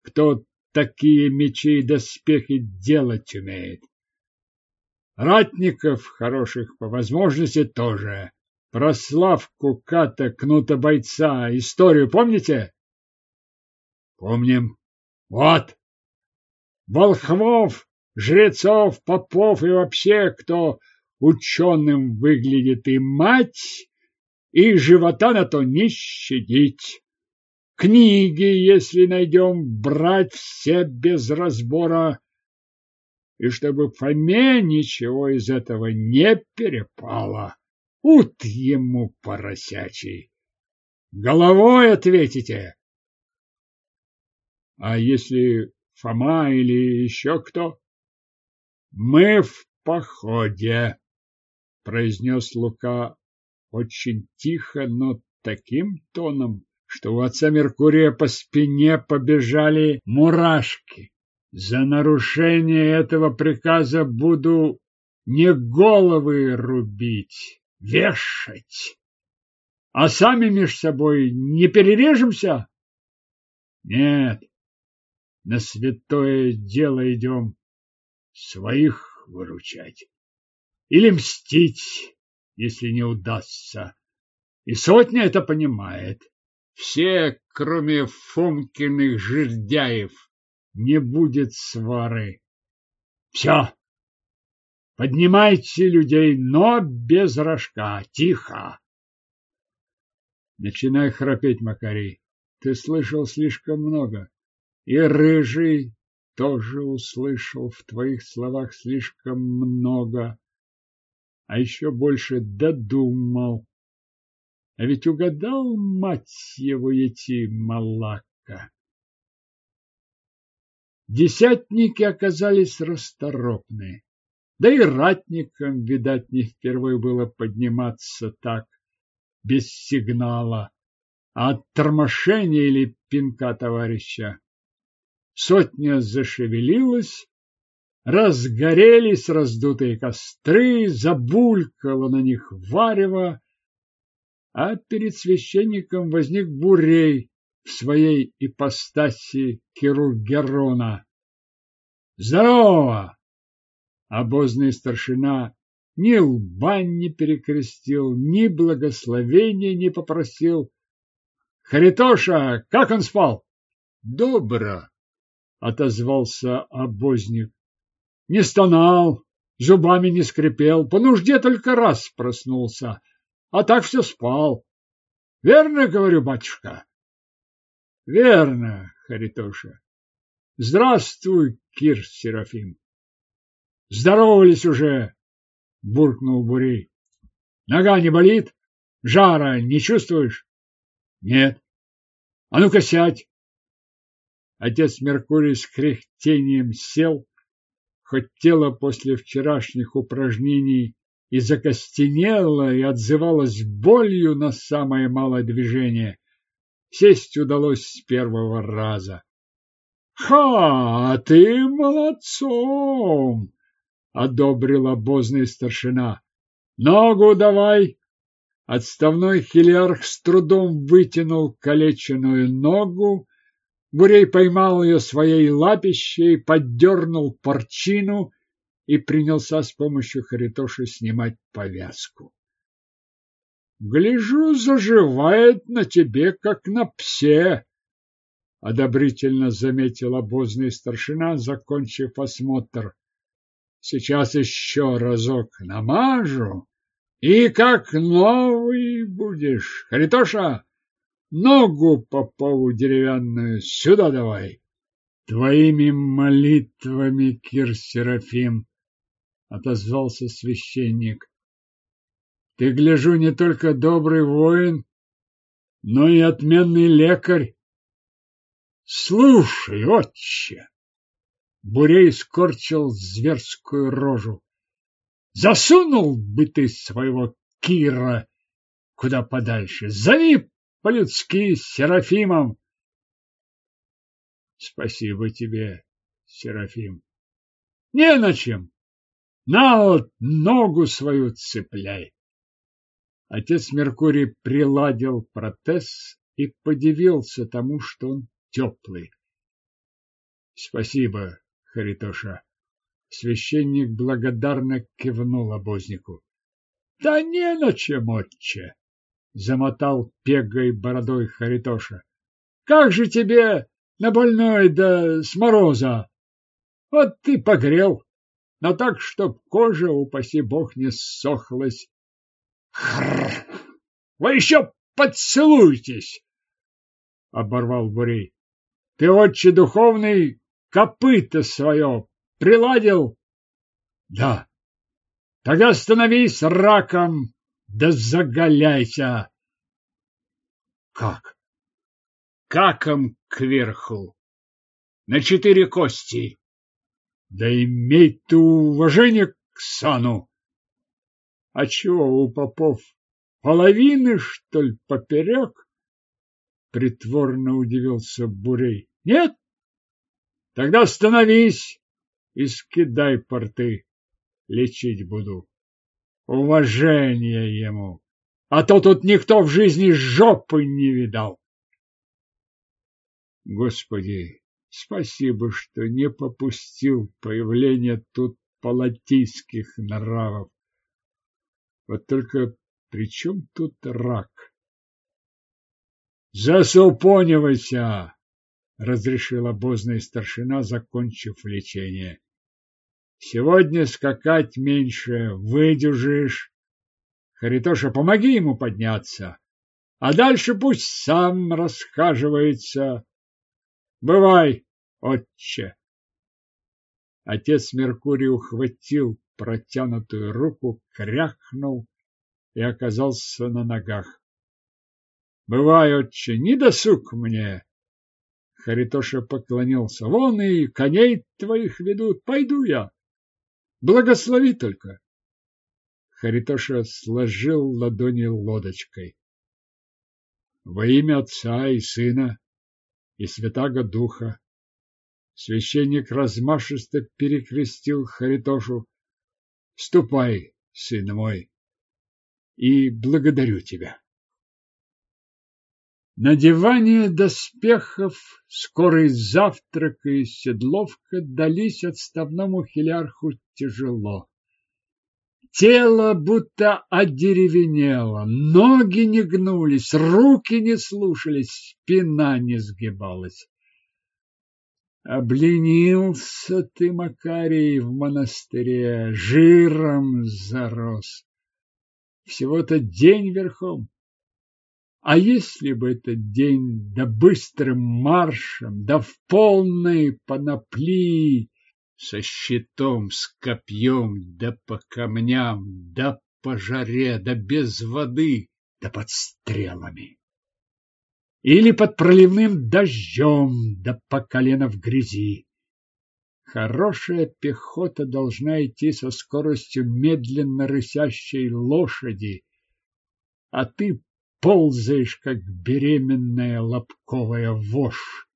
Speaker 1: кто такие мечи и доспехи делать умеет. Ратников хороших по возможности тоже. Про Славку Ката, кнута бойца, историю помните? Помним. Вот. Волхвов, жрецов, попов и вообще, кто ученым выглядит, и мать, и живота на то не щадить. Книги, если найдем, брать все без разбора, и чтобы Фоме ничего из этого не перепало. Ут ему поросячий. Головой ответите. А если Фома или еще кто? Мы в походе, произнес Лука очень тихо, но таким тоном, что у отца Меркурия по спине побежали мурашки. За нарушение этого приказа буду не головы рубить, вешать. А сами меж собой не перережемся? Нет, на святое дело идем своих выручать. Или мстить, если не удастся. И сотня это понимает. Все, кроме Фомкиных жердяев, не будет свары. Все. Поднимайте людей, но без рожка, тихо. Начинай храпеть, Макарий. Ты слышал слишком много. И рыжий тоже услышал в твоих словах слишком много, а еще больше додумал. А ведь угадал, мать его, идти Малака. Десятники оказались расторопны. Да и ратникам, видать, не впервые было подниматься так, без сигнала, а от тормошения или пинка товарища. Сотня зашевелилась, разгорелись раздутые костры, забулькало на них варево, а перед священником возник Бурей в своей ипостаси Кирургерона. «Здорово!» Обозный старшина ни лба не перекрестил, ни благословения не попросил. «Харитоша, как он спал?» «Добро!» — отозвался обозник. «Не стонал, зубами не скрипел, по нужде только раз проснулся, а так все спал. Верно, говорю, батюшка?» Верно, Харитоша. Здравствуй, Кир Серафим. Здоровались уже, буркнул Бурей. Нога не болит? Жара не чувствуешь? Нет. А ну-ка сядь. Отец Меркурий с кряхтением сел, хоть тело после вчерашних упражнений и закостенело, и отзывалось болью на самое малое движение. Сесть удалось с первого раза. «Ха, ты молодцом!» — одобрил обозный старшина. «Ногу давай!» Отставной хилиарх с трудом вытянул калеченную ногу, Бурей поймал ее своей лапищей, поддернул порчину и принялся с помощью Харитоши снимать повязку. Гляжу, заживает на тебе, как на псе, — одобрительно заметил обозный старшина, закончив осмотр. Сейчас еще разок намажу, и как новый будешь. Харитоша, ногу Попову деревянную сюда давай. Твоими молитвами, Кир Серафим, — отозвался священник. Ты, гляжу, не только добрый воин, но и отменный лекарь. Слушай, отче! Бурей скорчил зверскую рожу. Засунул бы ты своего Кира куда подальше. Зови по-людски Серафимом. Спасибо тебе, Серафим. Не на чем. На вот ногу свою цепляй. Отец Меркурий приладил протез и подивился тому, что он теплый. Спасибо, Харитоша. Священник благодарно кивнул обознику. Да не на чем, отче, замотал пегой бородой Харитоша. Как же тебе на больной да с мороза? Вот ты погрел, но так, чтоб кожа, упаси бог, не ссохлась Хрррр! Вы еще поцелуйтесь! Оборвал Бурей. Ты, отче духовный, копыто свое приладил? Да. Тогда становись раком, да заголяйся. Как? Каком кверху? На четыре кости. Да имей ты уважение к сану. А чего у попов? Половины, что ли, поперек? Притворно удивился Бурей. Нет? Тогда остановись и скидай порты. Лечить буду. Уважение ему. А то тут никто в жизни жопы не видал. Господи, спасибо, что не попустил появление тут палатийских нравов. Вот только при чем тут рак? Засупонивайся, разрешил обозный старшина, закончив лечение. Сегодня скакать меньше, выдержишь. Харитоша, помоги ему подняться, а дальше пусть сам расхаживается. Бывай, отче. Отец Меркурий ухватил протянутую руку, крякнул и оказался на ногах. Бывай, отче, не досуг мне. Харитоша поклонился. Вон и коней твоих ведут. Пойду я. Благослови только. Харитоша сложил ладони лодочкой. Во имя Отца и Сына и Святаго Духа. Священник размашисто перекрестил Харитошу. Ступай, сын мой, и благодарю тебя. Надевание доспехов, скорый завтрак и седловка дались отставному хилярху тяжело. Тело будто одеревенело, ноги не гнулись, руки не слушались, спина не сгибалась. Обленился ты, Макарий, в монастыре, жиром зарос. Всего-то день верхом, а если бы этот день да быстрым маршем, да в полной панопли, со щитом, с копьем, да по камням, да по жаре, да без воды, да под стрелами. Или под проливным дождем, да по колено в грязи. Хорошая пехота должна идти со скоростью медленно рысящей лошади, а ты ползаешь, как беременная лобковая вошь.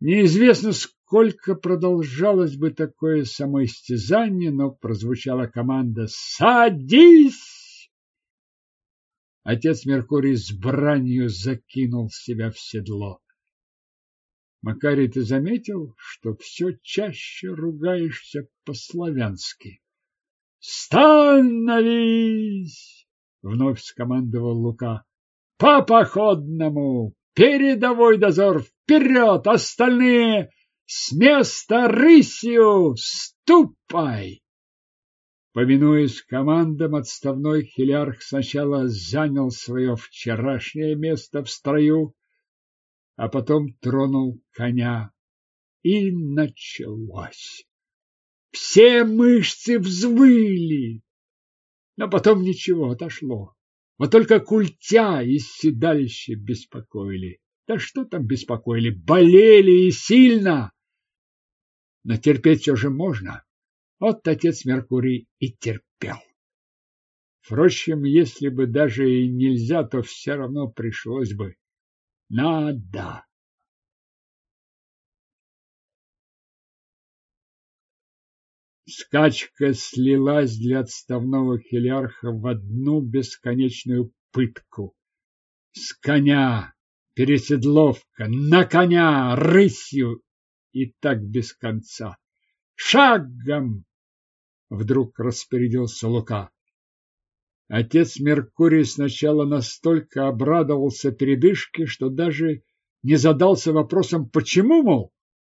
Speaker 1: Неизвестно, сколько продолжалось бы такое самоистязание, но прозвучала команда «Садись!». Отец Меркурий с бранью закинул себя в седло. Макарий, ты заметил, что все чаще ругаешься по-славянски? «Становись!» Вновь скомандовал Лука. По походному! Передовой дозор вперед! Остальные с места рысью! Ступай! Повинуясь командам, отставной хилярх сначала занял свое вчерашнее место в строю, а потом тронул коня. И началось. Все мышцы взвыли, но потом ничего, отошло. Вот только культя и седалище беспокоили. Да что там беспокоили? Болели и сильно. Но терпеть все же можно. Вот отец Меркурий и терпел. Впрочем, если бы даже и нельзя, то все равно пришлось бы. Надо. Скачка слилась для отставного хилярха в одну бесконечную пытку. С коня, переседловка, на коня, рысью и так без конца. Шагом! Вдруг распорядился Лука. Отец Меркурий сначала настолько обрадовался передышке, что даже не задался вопросом, почему, мол,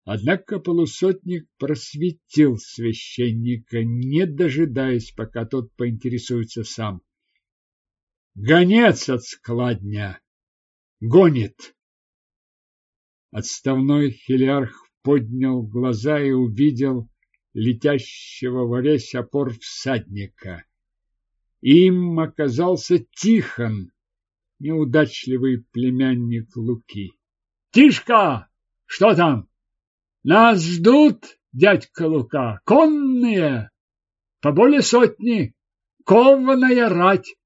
Speaker 1: Однако полусотник просветил священника, не дожидаясь, пока тот поинтересуется сам. Гонец от складня гонит. Отставной хилиарх поднял глаза и увидел летящего во весь опор всадника. Им оказался Тихон, неудачливый племянник Луки. «Тишка, что там?» Нас ждут, дядька Лука, конные, по более сотни, кованая рать.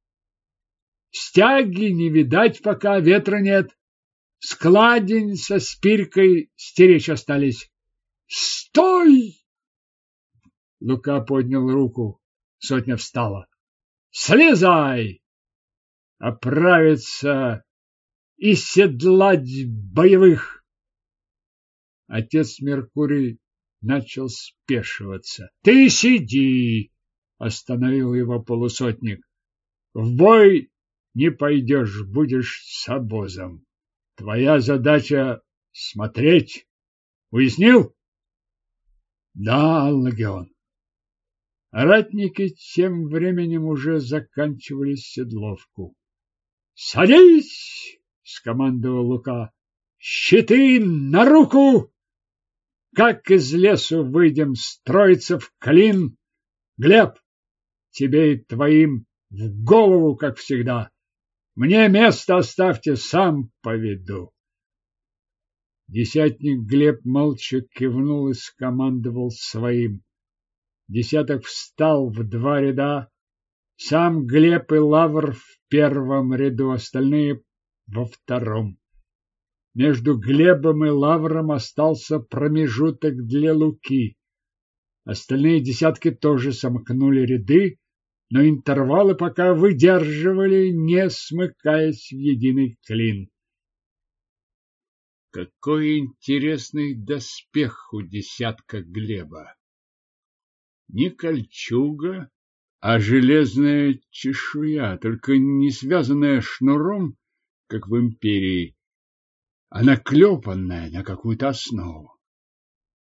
Speaker 1: Стяги не видать, пока ветра нет. Складень со спиркой стеречь остались. Стой! Лука поднял руку. Сотня встала. Слезай! Оправиться и седлать боевых. Отец Меркурий начал спешиваться. — Ты сиди! — остановил его полусотник. — В бой не пойдешь, будешь с обозом. Твоя задача — смотреть. Уяснил? — Да, Лагион. Ратники тем временем уже заканчивали седловку. — Садись! — скомандовал Лука. — Щиты на руку! Как из лесу выйдем строиться в клин? Глеб, тебе и твоим в голову, как всегда. Мне место оставьте, сам поведу. Десятник Глеб молча кивнул и скомандовал своим. Десяток встал в два ряда, сам Глеб и Лавр в первом ряду, остальные во втором. Между Глебом и Лавром остался промежуток для Луки. Остальные десятки тоже сомкнули ряды, но интервалы пока выдерживали, не смыкаясь в единый клин. Какой интересный доспех у десятка Глеба! Не кольчуга, а железная чешуя, только не связанная шнуром, как в империи, а наклепанная на какую-то основу.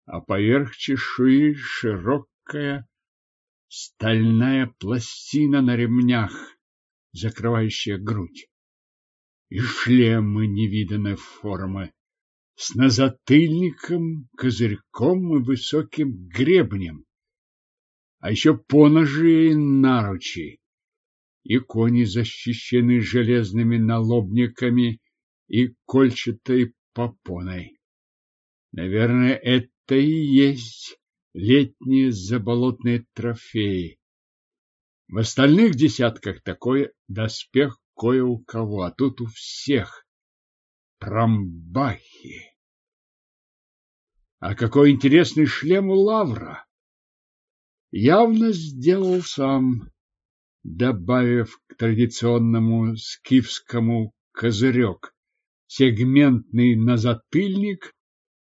Speaker 1: А поверх чешуи широкая стальная пластина на ремнях, закрывающая грудь, и шлемы невиданной формы с назатыльником, козырьком и высоким гребнем, а еще поножи и наручи, и кони защищены железными налобниками и кольчатой попоной. Наверное, это и есть летние заболотные трофеи. В остальных десятках такой доспех кое у кого, а тут у всех промбахи. А какой интересный шлем у Лавра! Явно сделал сам, добавив к традиционному скифскому козырек, сегментный назатыльник,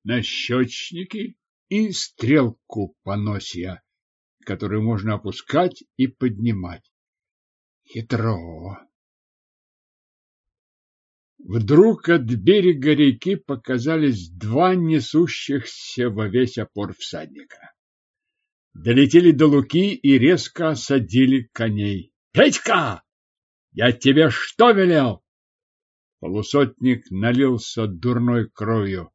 Speaker 1: нащечники и стрелку поносья, которую можно опускать и поднимать. Хитро. Вдруг от берега реки показались два несущихся во весь опор всадника. Долетели до Луки и резко осадили коней. «Петька! Я тебе что велел?» Полусотник налился дурной кровью.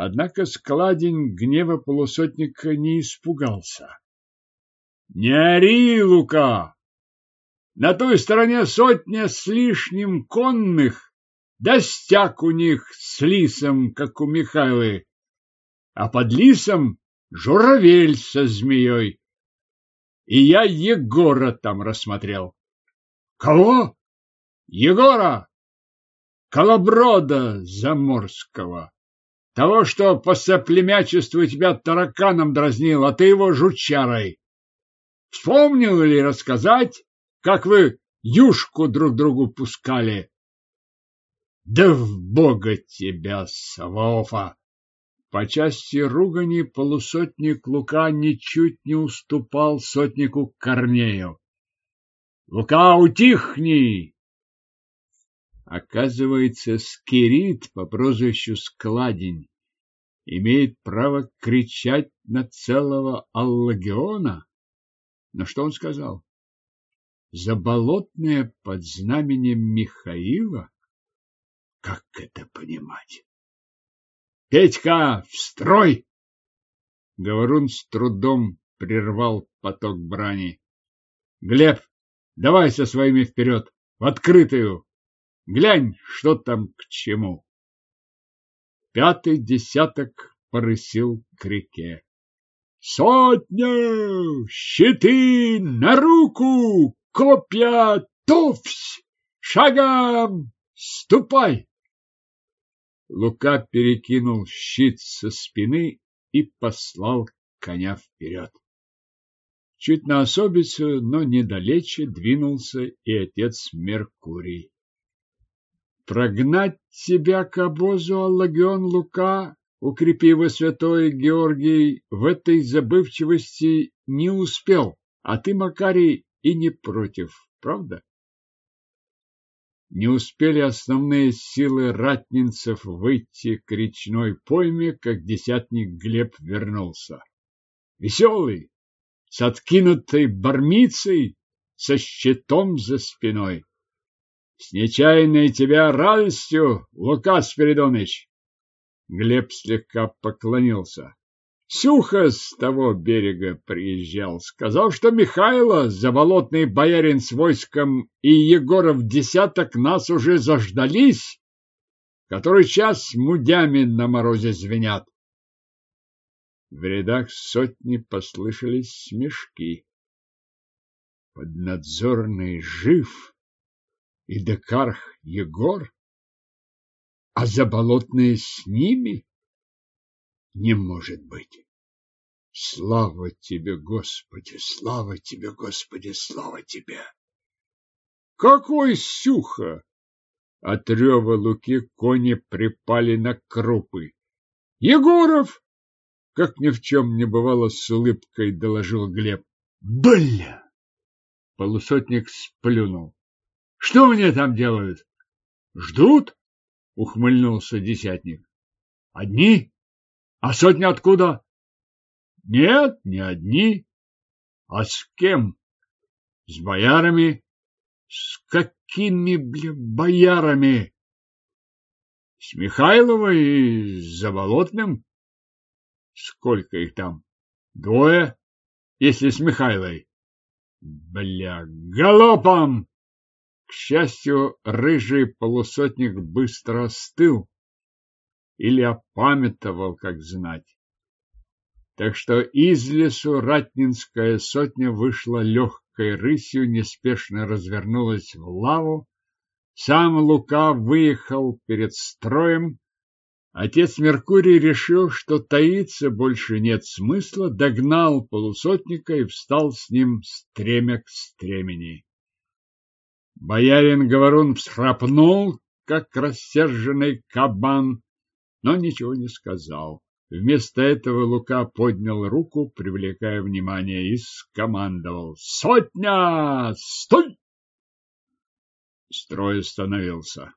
Speaker 1: Однако складень гнева полусотника не испугался. «Не ори, Лука! На той стороне сотня с лишним конных, да стяг у них с лисом, как у Михайлы, а под лисом журавель со змеей. И я Егора там рассмотрел. Кого? Егора! Колоброда Заморского. Того, что по соплемячеству тебя тараканом дразнил, а ты его жучарой. Вспомнил или рассказать, как вы юшку друг другу пускали? Да в бога тебя, Саваофа! По части ругани полусотник Лука ничуть не уступал сотнику Корнею. «Лука, утихни!» Оказывается, Скирит по прозвищу Складень имеет право кричать на целого Аллагиона. Но что он сказал? Заболотное под знаменем Михаила? Как это понимать? Петька, в строй! Говорун с трудом прервал поток брани. Глеб, давай со своими вперед, в открытую. Глянь, что там к чему. Пятый десяток порысил к реке. Сотня! Щиты на руку! Копья! Туфсь! Шагом! Ступай! Лука перекинул щит со спины и послал коня вперед. Чуть на особицу, но недалече двинулся и отец Меркурий. Прогнать тебя к обозу Аллагион Лука, укрепив святой Георгий, в этой забывчивости не успел, а ты, Макарий, и не против, правда? Не успели основные силы ратнинцев выйти к речной пойме, как десятник Глеб вернулся. Веселый, с откинутой бармицей, со щитом за спиной. С нечаянной тебя радостью, Лука Спиридоныч! Глеб слегка поклонился. Сюха с того берега приезжал, сказал, что Михайло, заболотный боярин с войском и Егоров десяток нас уже заждались, который час мудями на морозе звенят. В рядах сотни послышались смешки. Поднадзорный жив и Декарх Егор, а заболотные с ними? не может быть. Слава тебе, Господи, слава тебе, Господи, слава тебе! Какой сюха! От рева луки кони припали на крупы. Егоров! Как ни в чем не бывало, с улыбкой доложил Глеб. Бля! Полусотник сплюнул. Что мне там делают? Ждут? Ухмыльнулся десятник. Одни? А сотня откуда? Нет, не одни. А с кем? С боярами? С какими, бля, боярами? С Михайловой и с Заболотным? Сколько их там? Двое, если с Михайлой. Бля, галопом! К счастью, рыжий полусотник быстро остыл или опамятовал, как знать. Так что из лесу ратнинская сотня вышла легкой рысью, неспешно развернулась в лаву. Сам Лука выехал перед строем. Отец Меркурий решил, что таиться больше нет смысла, догнал полусотника и встал с ним стремя к стремени. Боярин Говорун всхрапнул, как рассерженный кабан, но ничего не сказал. Вместо этого Лука поднял руку, привлекая внимание, и скомандовал «Сотня! Стой!» Строй остановился.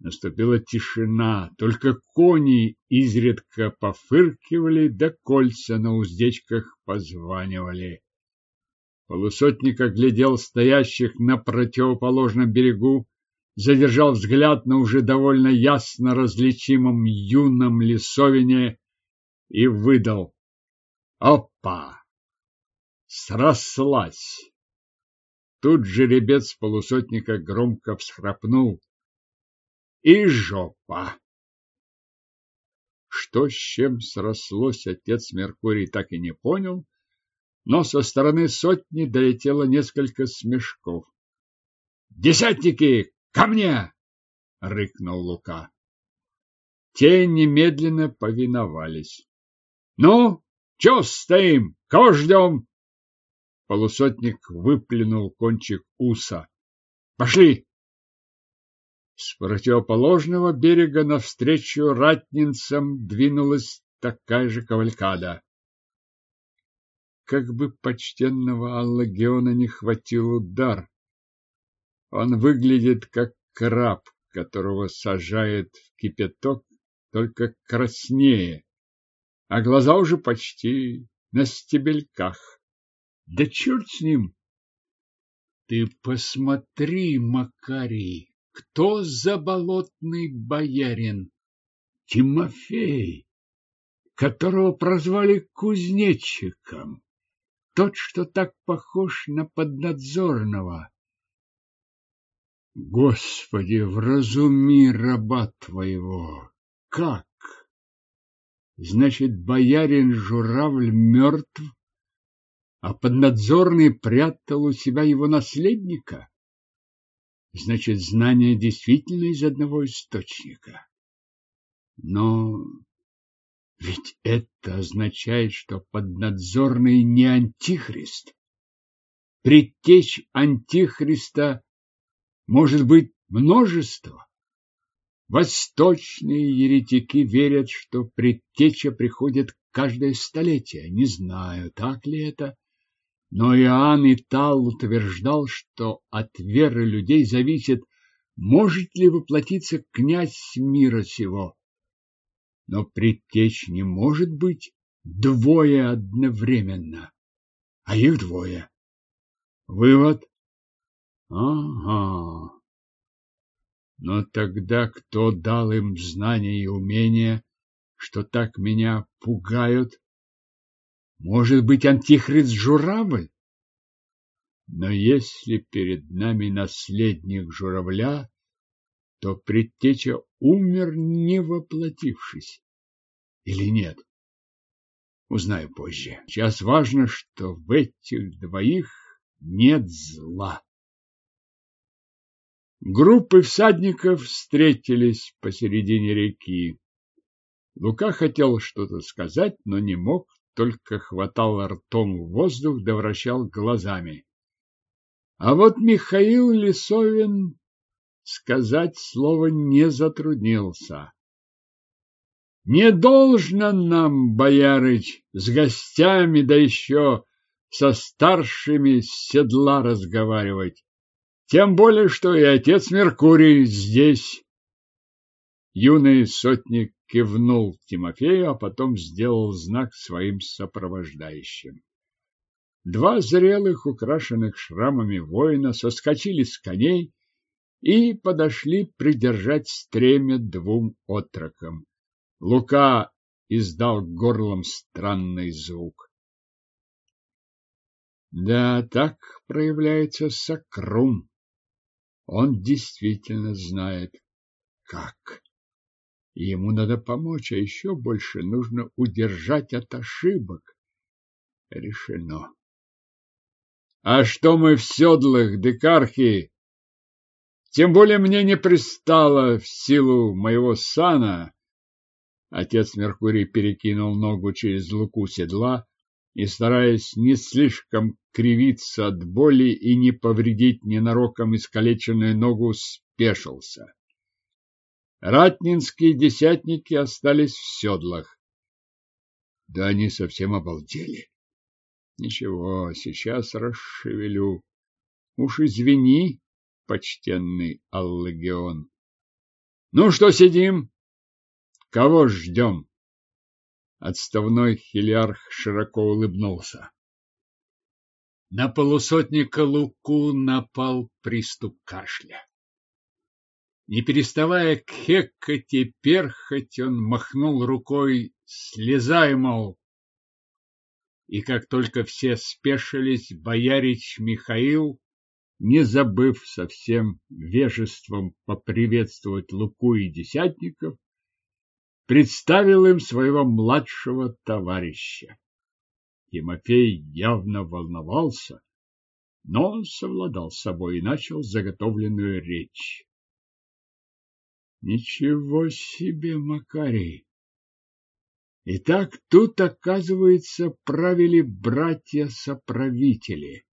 Speaker 1: Наступила тишина, только кони изредка пофыркивали, да кольца на уздечках позванивали. Полусотник оглядел стоящих на противоположном берегу задержал взгляд на уже довольно ясно различимом юном лесовине и выдал. Опа! Срослась! Тут жеребец полусотника громко всхрапнул. И жопа! Что с чем срослось, отец Меркурий так и не понял, но со стороны сотни долетело несколько смешков. «Десятники, Ко мне! рыкнул Лука. Те немедленно повиновались. Ну, чё стоим? Кого ждем? Полусотник выплюнул кончик уса. Пошли! С противоположного берега навстречу ратнинцам двинулась такая же кавалькада. Как бы почтенного Аллагиона не хватил удар, он выглядит как краб, которого сажает в кипяток, только краснее, а глаза уже почти на стебельках. Да черт с ним! Ты посмотри, Макарий, кто заболотный боярин? Тимофей, которого прозвали кузнечиком, тот, что так похож на поднадзорного. Господи, вразуми раба твоего! Как? Значит, боярин Журавль мертв, а поднадзорный прятал у себя его наследника? Значит, знание действительно из одного источника. Но ведь это означает, что поднадзорный не антихрист. Предтечь антихриста может быть множество. Восточные еретики верят, что предтеча приходит каждое столетие. Не знаю, так ли это, но Иоанн Итал утверждал, что от веры людей зависит, может ли воплотиться князь мира сего. Но предтеч не может быть двое одновременно, а их двое. Вывод Ага. Но тогда кто дал им знания и умения, что так меня пугают. Может быть, антихрист журавль? Но если перед нами наследник журавля, то предтеча умер, не воплотившись. Или нет? Узнаю позже. Сейчас важно, что в этих двоих нет зла. Группы всадников встретились посередине реки. Лука хотел что-то сказать, но не мог, только хватал ртом воздух да вращал глазами. А вот Михаил Лисовин сказать слово не затруднился. Не должно нам, боярыч, с гостями, да еще со старшими с седла разговаривать. Тем более, что и отец Меркурий здесь. Юный сотник кивнул Тимофею, а потом сделал знак своим сопровождающим. Два зрелых, украшенных шрамами воина соскочили с коней и подошли придержать стремя двум отрокам. Лука издал горлом странный звук. Да, так проявляется Сакрум. Он действительно знает, как. Ему надо помочь, а еще больше нужно удержать от ошибок. Решено. А что мы в седлах, декархи? Тем более мне не пристало в силу моего сана Отец Меркурий перекинул ногу через луку седла и, стараясь не слишком кривиться от боли и не повредить ненароком искалеченную ногу, спешился. Ратнинские десятники остались в седлах. Да они совсем обалдели. Ничего, сейчас расшевелю. Уж извини, почтенный Аллегион. Ну что сидим? Кого ждем? Отставной хилярх широко улыбнулся. На полусотника Луку напал приступ кашля. Не переставая кхекать и перхать, он махнул рукой, слезай, мол. И как только все спешились, боярич Михаил, не забыв совсем вежеством поприветствовать Луку и десятников, представил им своего младшего товарища. Тимофей явно волновался, но совладал с собой и начал заготовленную речь. Ничего себе, Макарий! Итак, тут, оказывается, правили братья-соправители.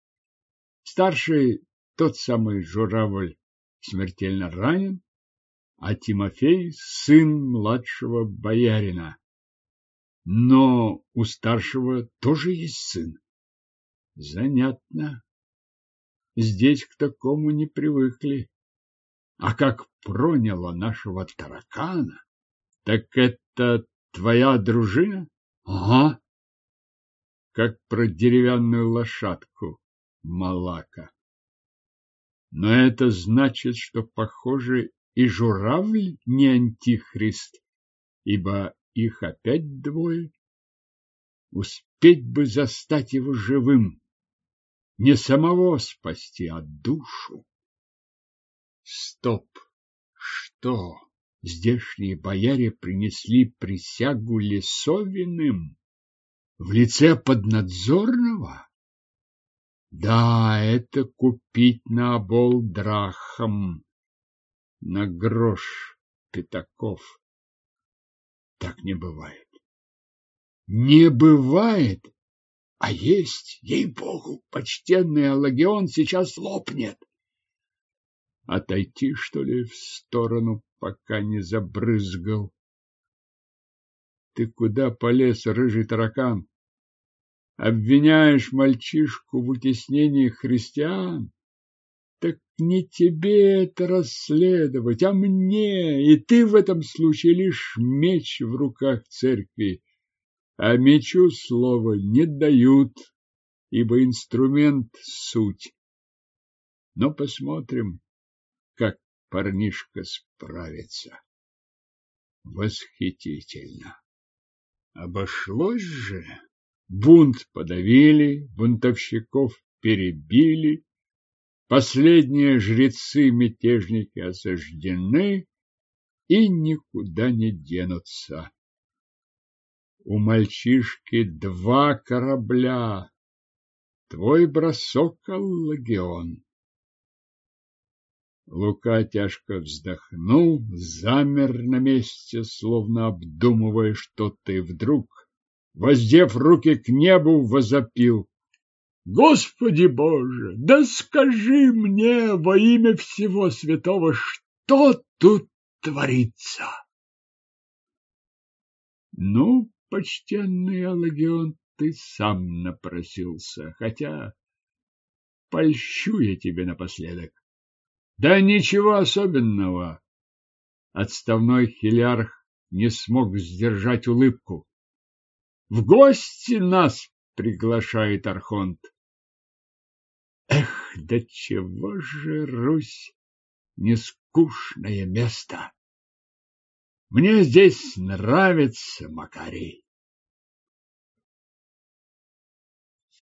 Speaker 1: Старший, тот самый журавль, смертельно ранен, а Тимофей – сын младшего боярина. Но у старшего тоже есть сын. Занятно. Здесь к такому не привыкли. А как проняло нашего таракана, так это твоя дружина? Ага. Как про деревянную лошадку Малака. Но это значит, что, похоже, и журавль не антихрист, ибо их опять двое. Успеть бы застать его живым, не самого спасти, а душу. Стоп! Что? Здешние бояре принесли присягу Лесовиным в лице поднадзорного? Да, это купить на обол драхом на грош пятаков. Так не бывает. Не бывает, а есть, ей-богу, почтенный Алагион сейчас лопнет. Отойти, что ли, в сторону, пока не забрызгал? Ты куда полез, рыжий таракан? Обвиняешь мальчишку в утеснении христиан? Так не тебе это расследовать, а мне, и ты в этом случае лишь меч в руках церкви, а мечу слова не дают, ибо инструмент — суть. Но посмотрим, как парнишка справится. Восхитительно! Обошлось же. Бунт подавили, бунтовщиков перебили, последние жрецы-мятежники осаждены и никуда не денутся. У мальчишки два корабля. Твой бросок, Аллагион. Лука тяжко вздохнул, замер на месте, словно обдумывая что-то, и вдруг, воздев руки к небу, возопил. Господи Боже, да скажи мне во имя всего святого, что тут творится? Ну, почтенный Алагион, ты сам напросился, хотя польщу я тебе напоследок. Да ничего особенного. Отставной хилярх не смог сдержать улыбку. В гости нас приглашает Архонт. Эх, да чего же Русь нескучное место! Мне здесь нравится, Макарий.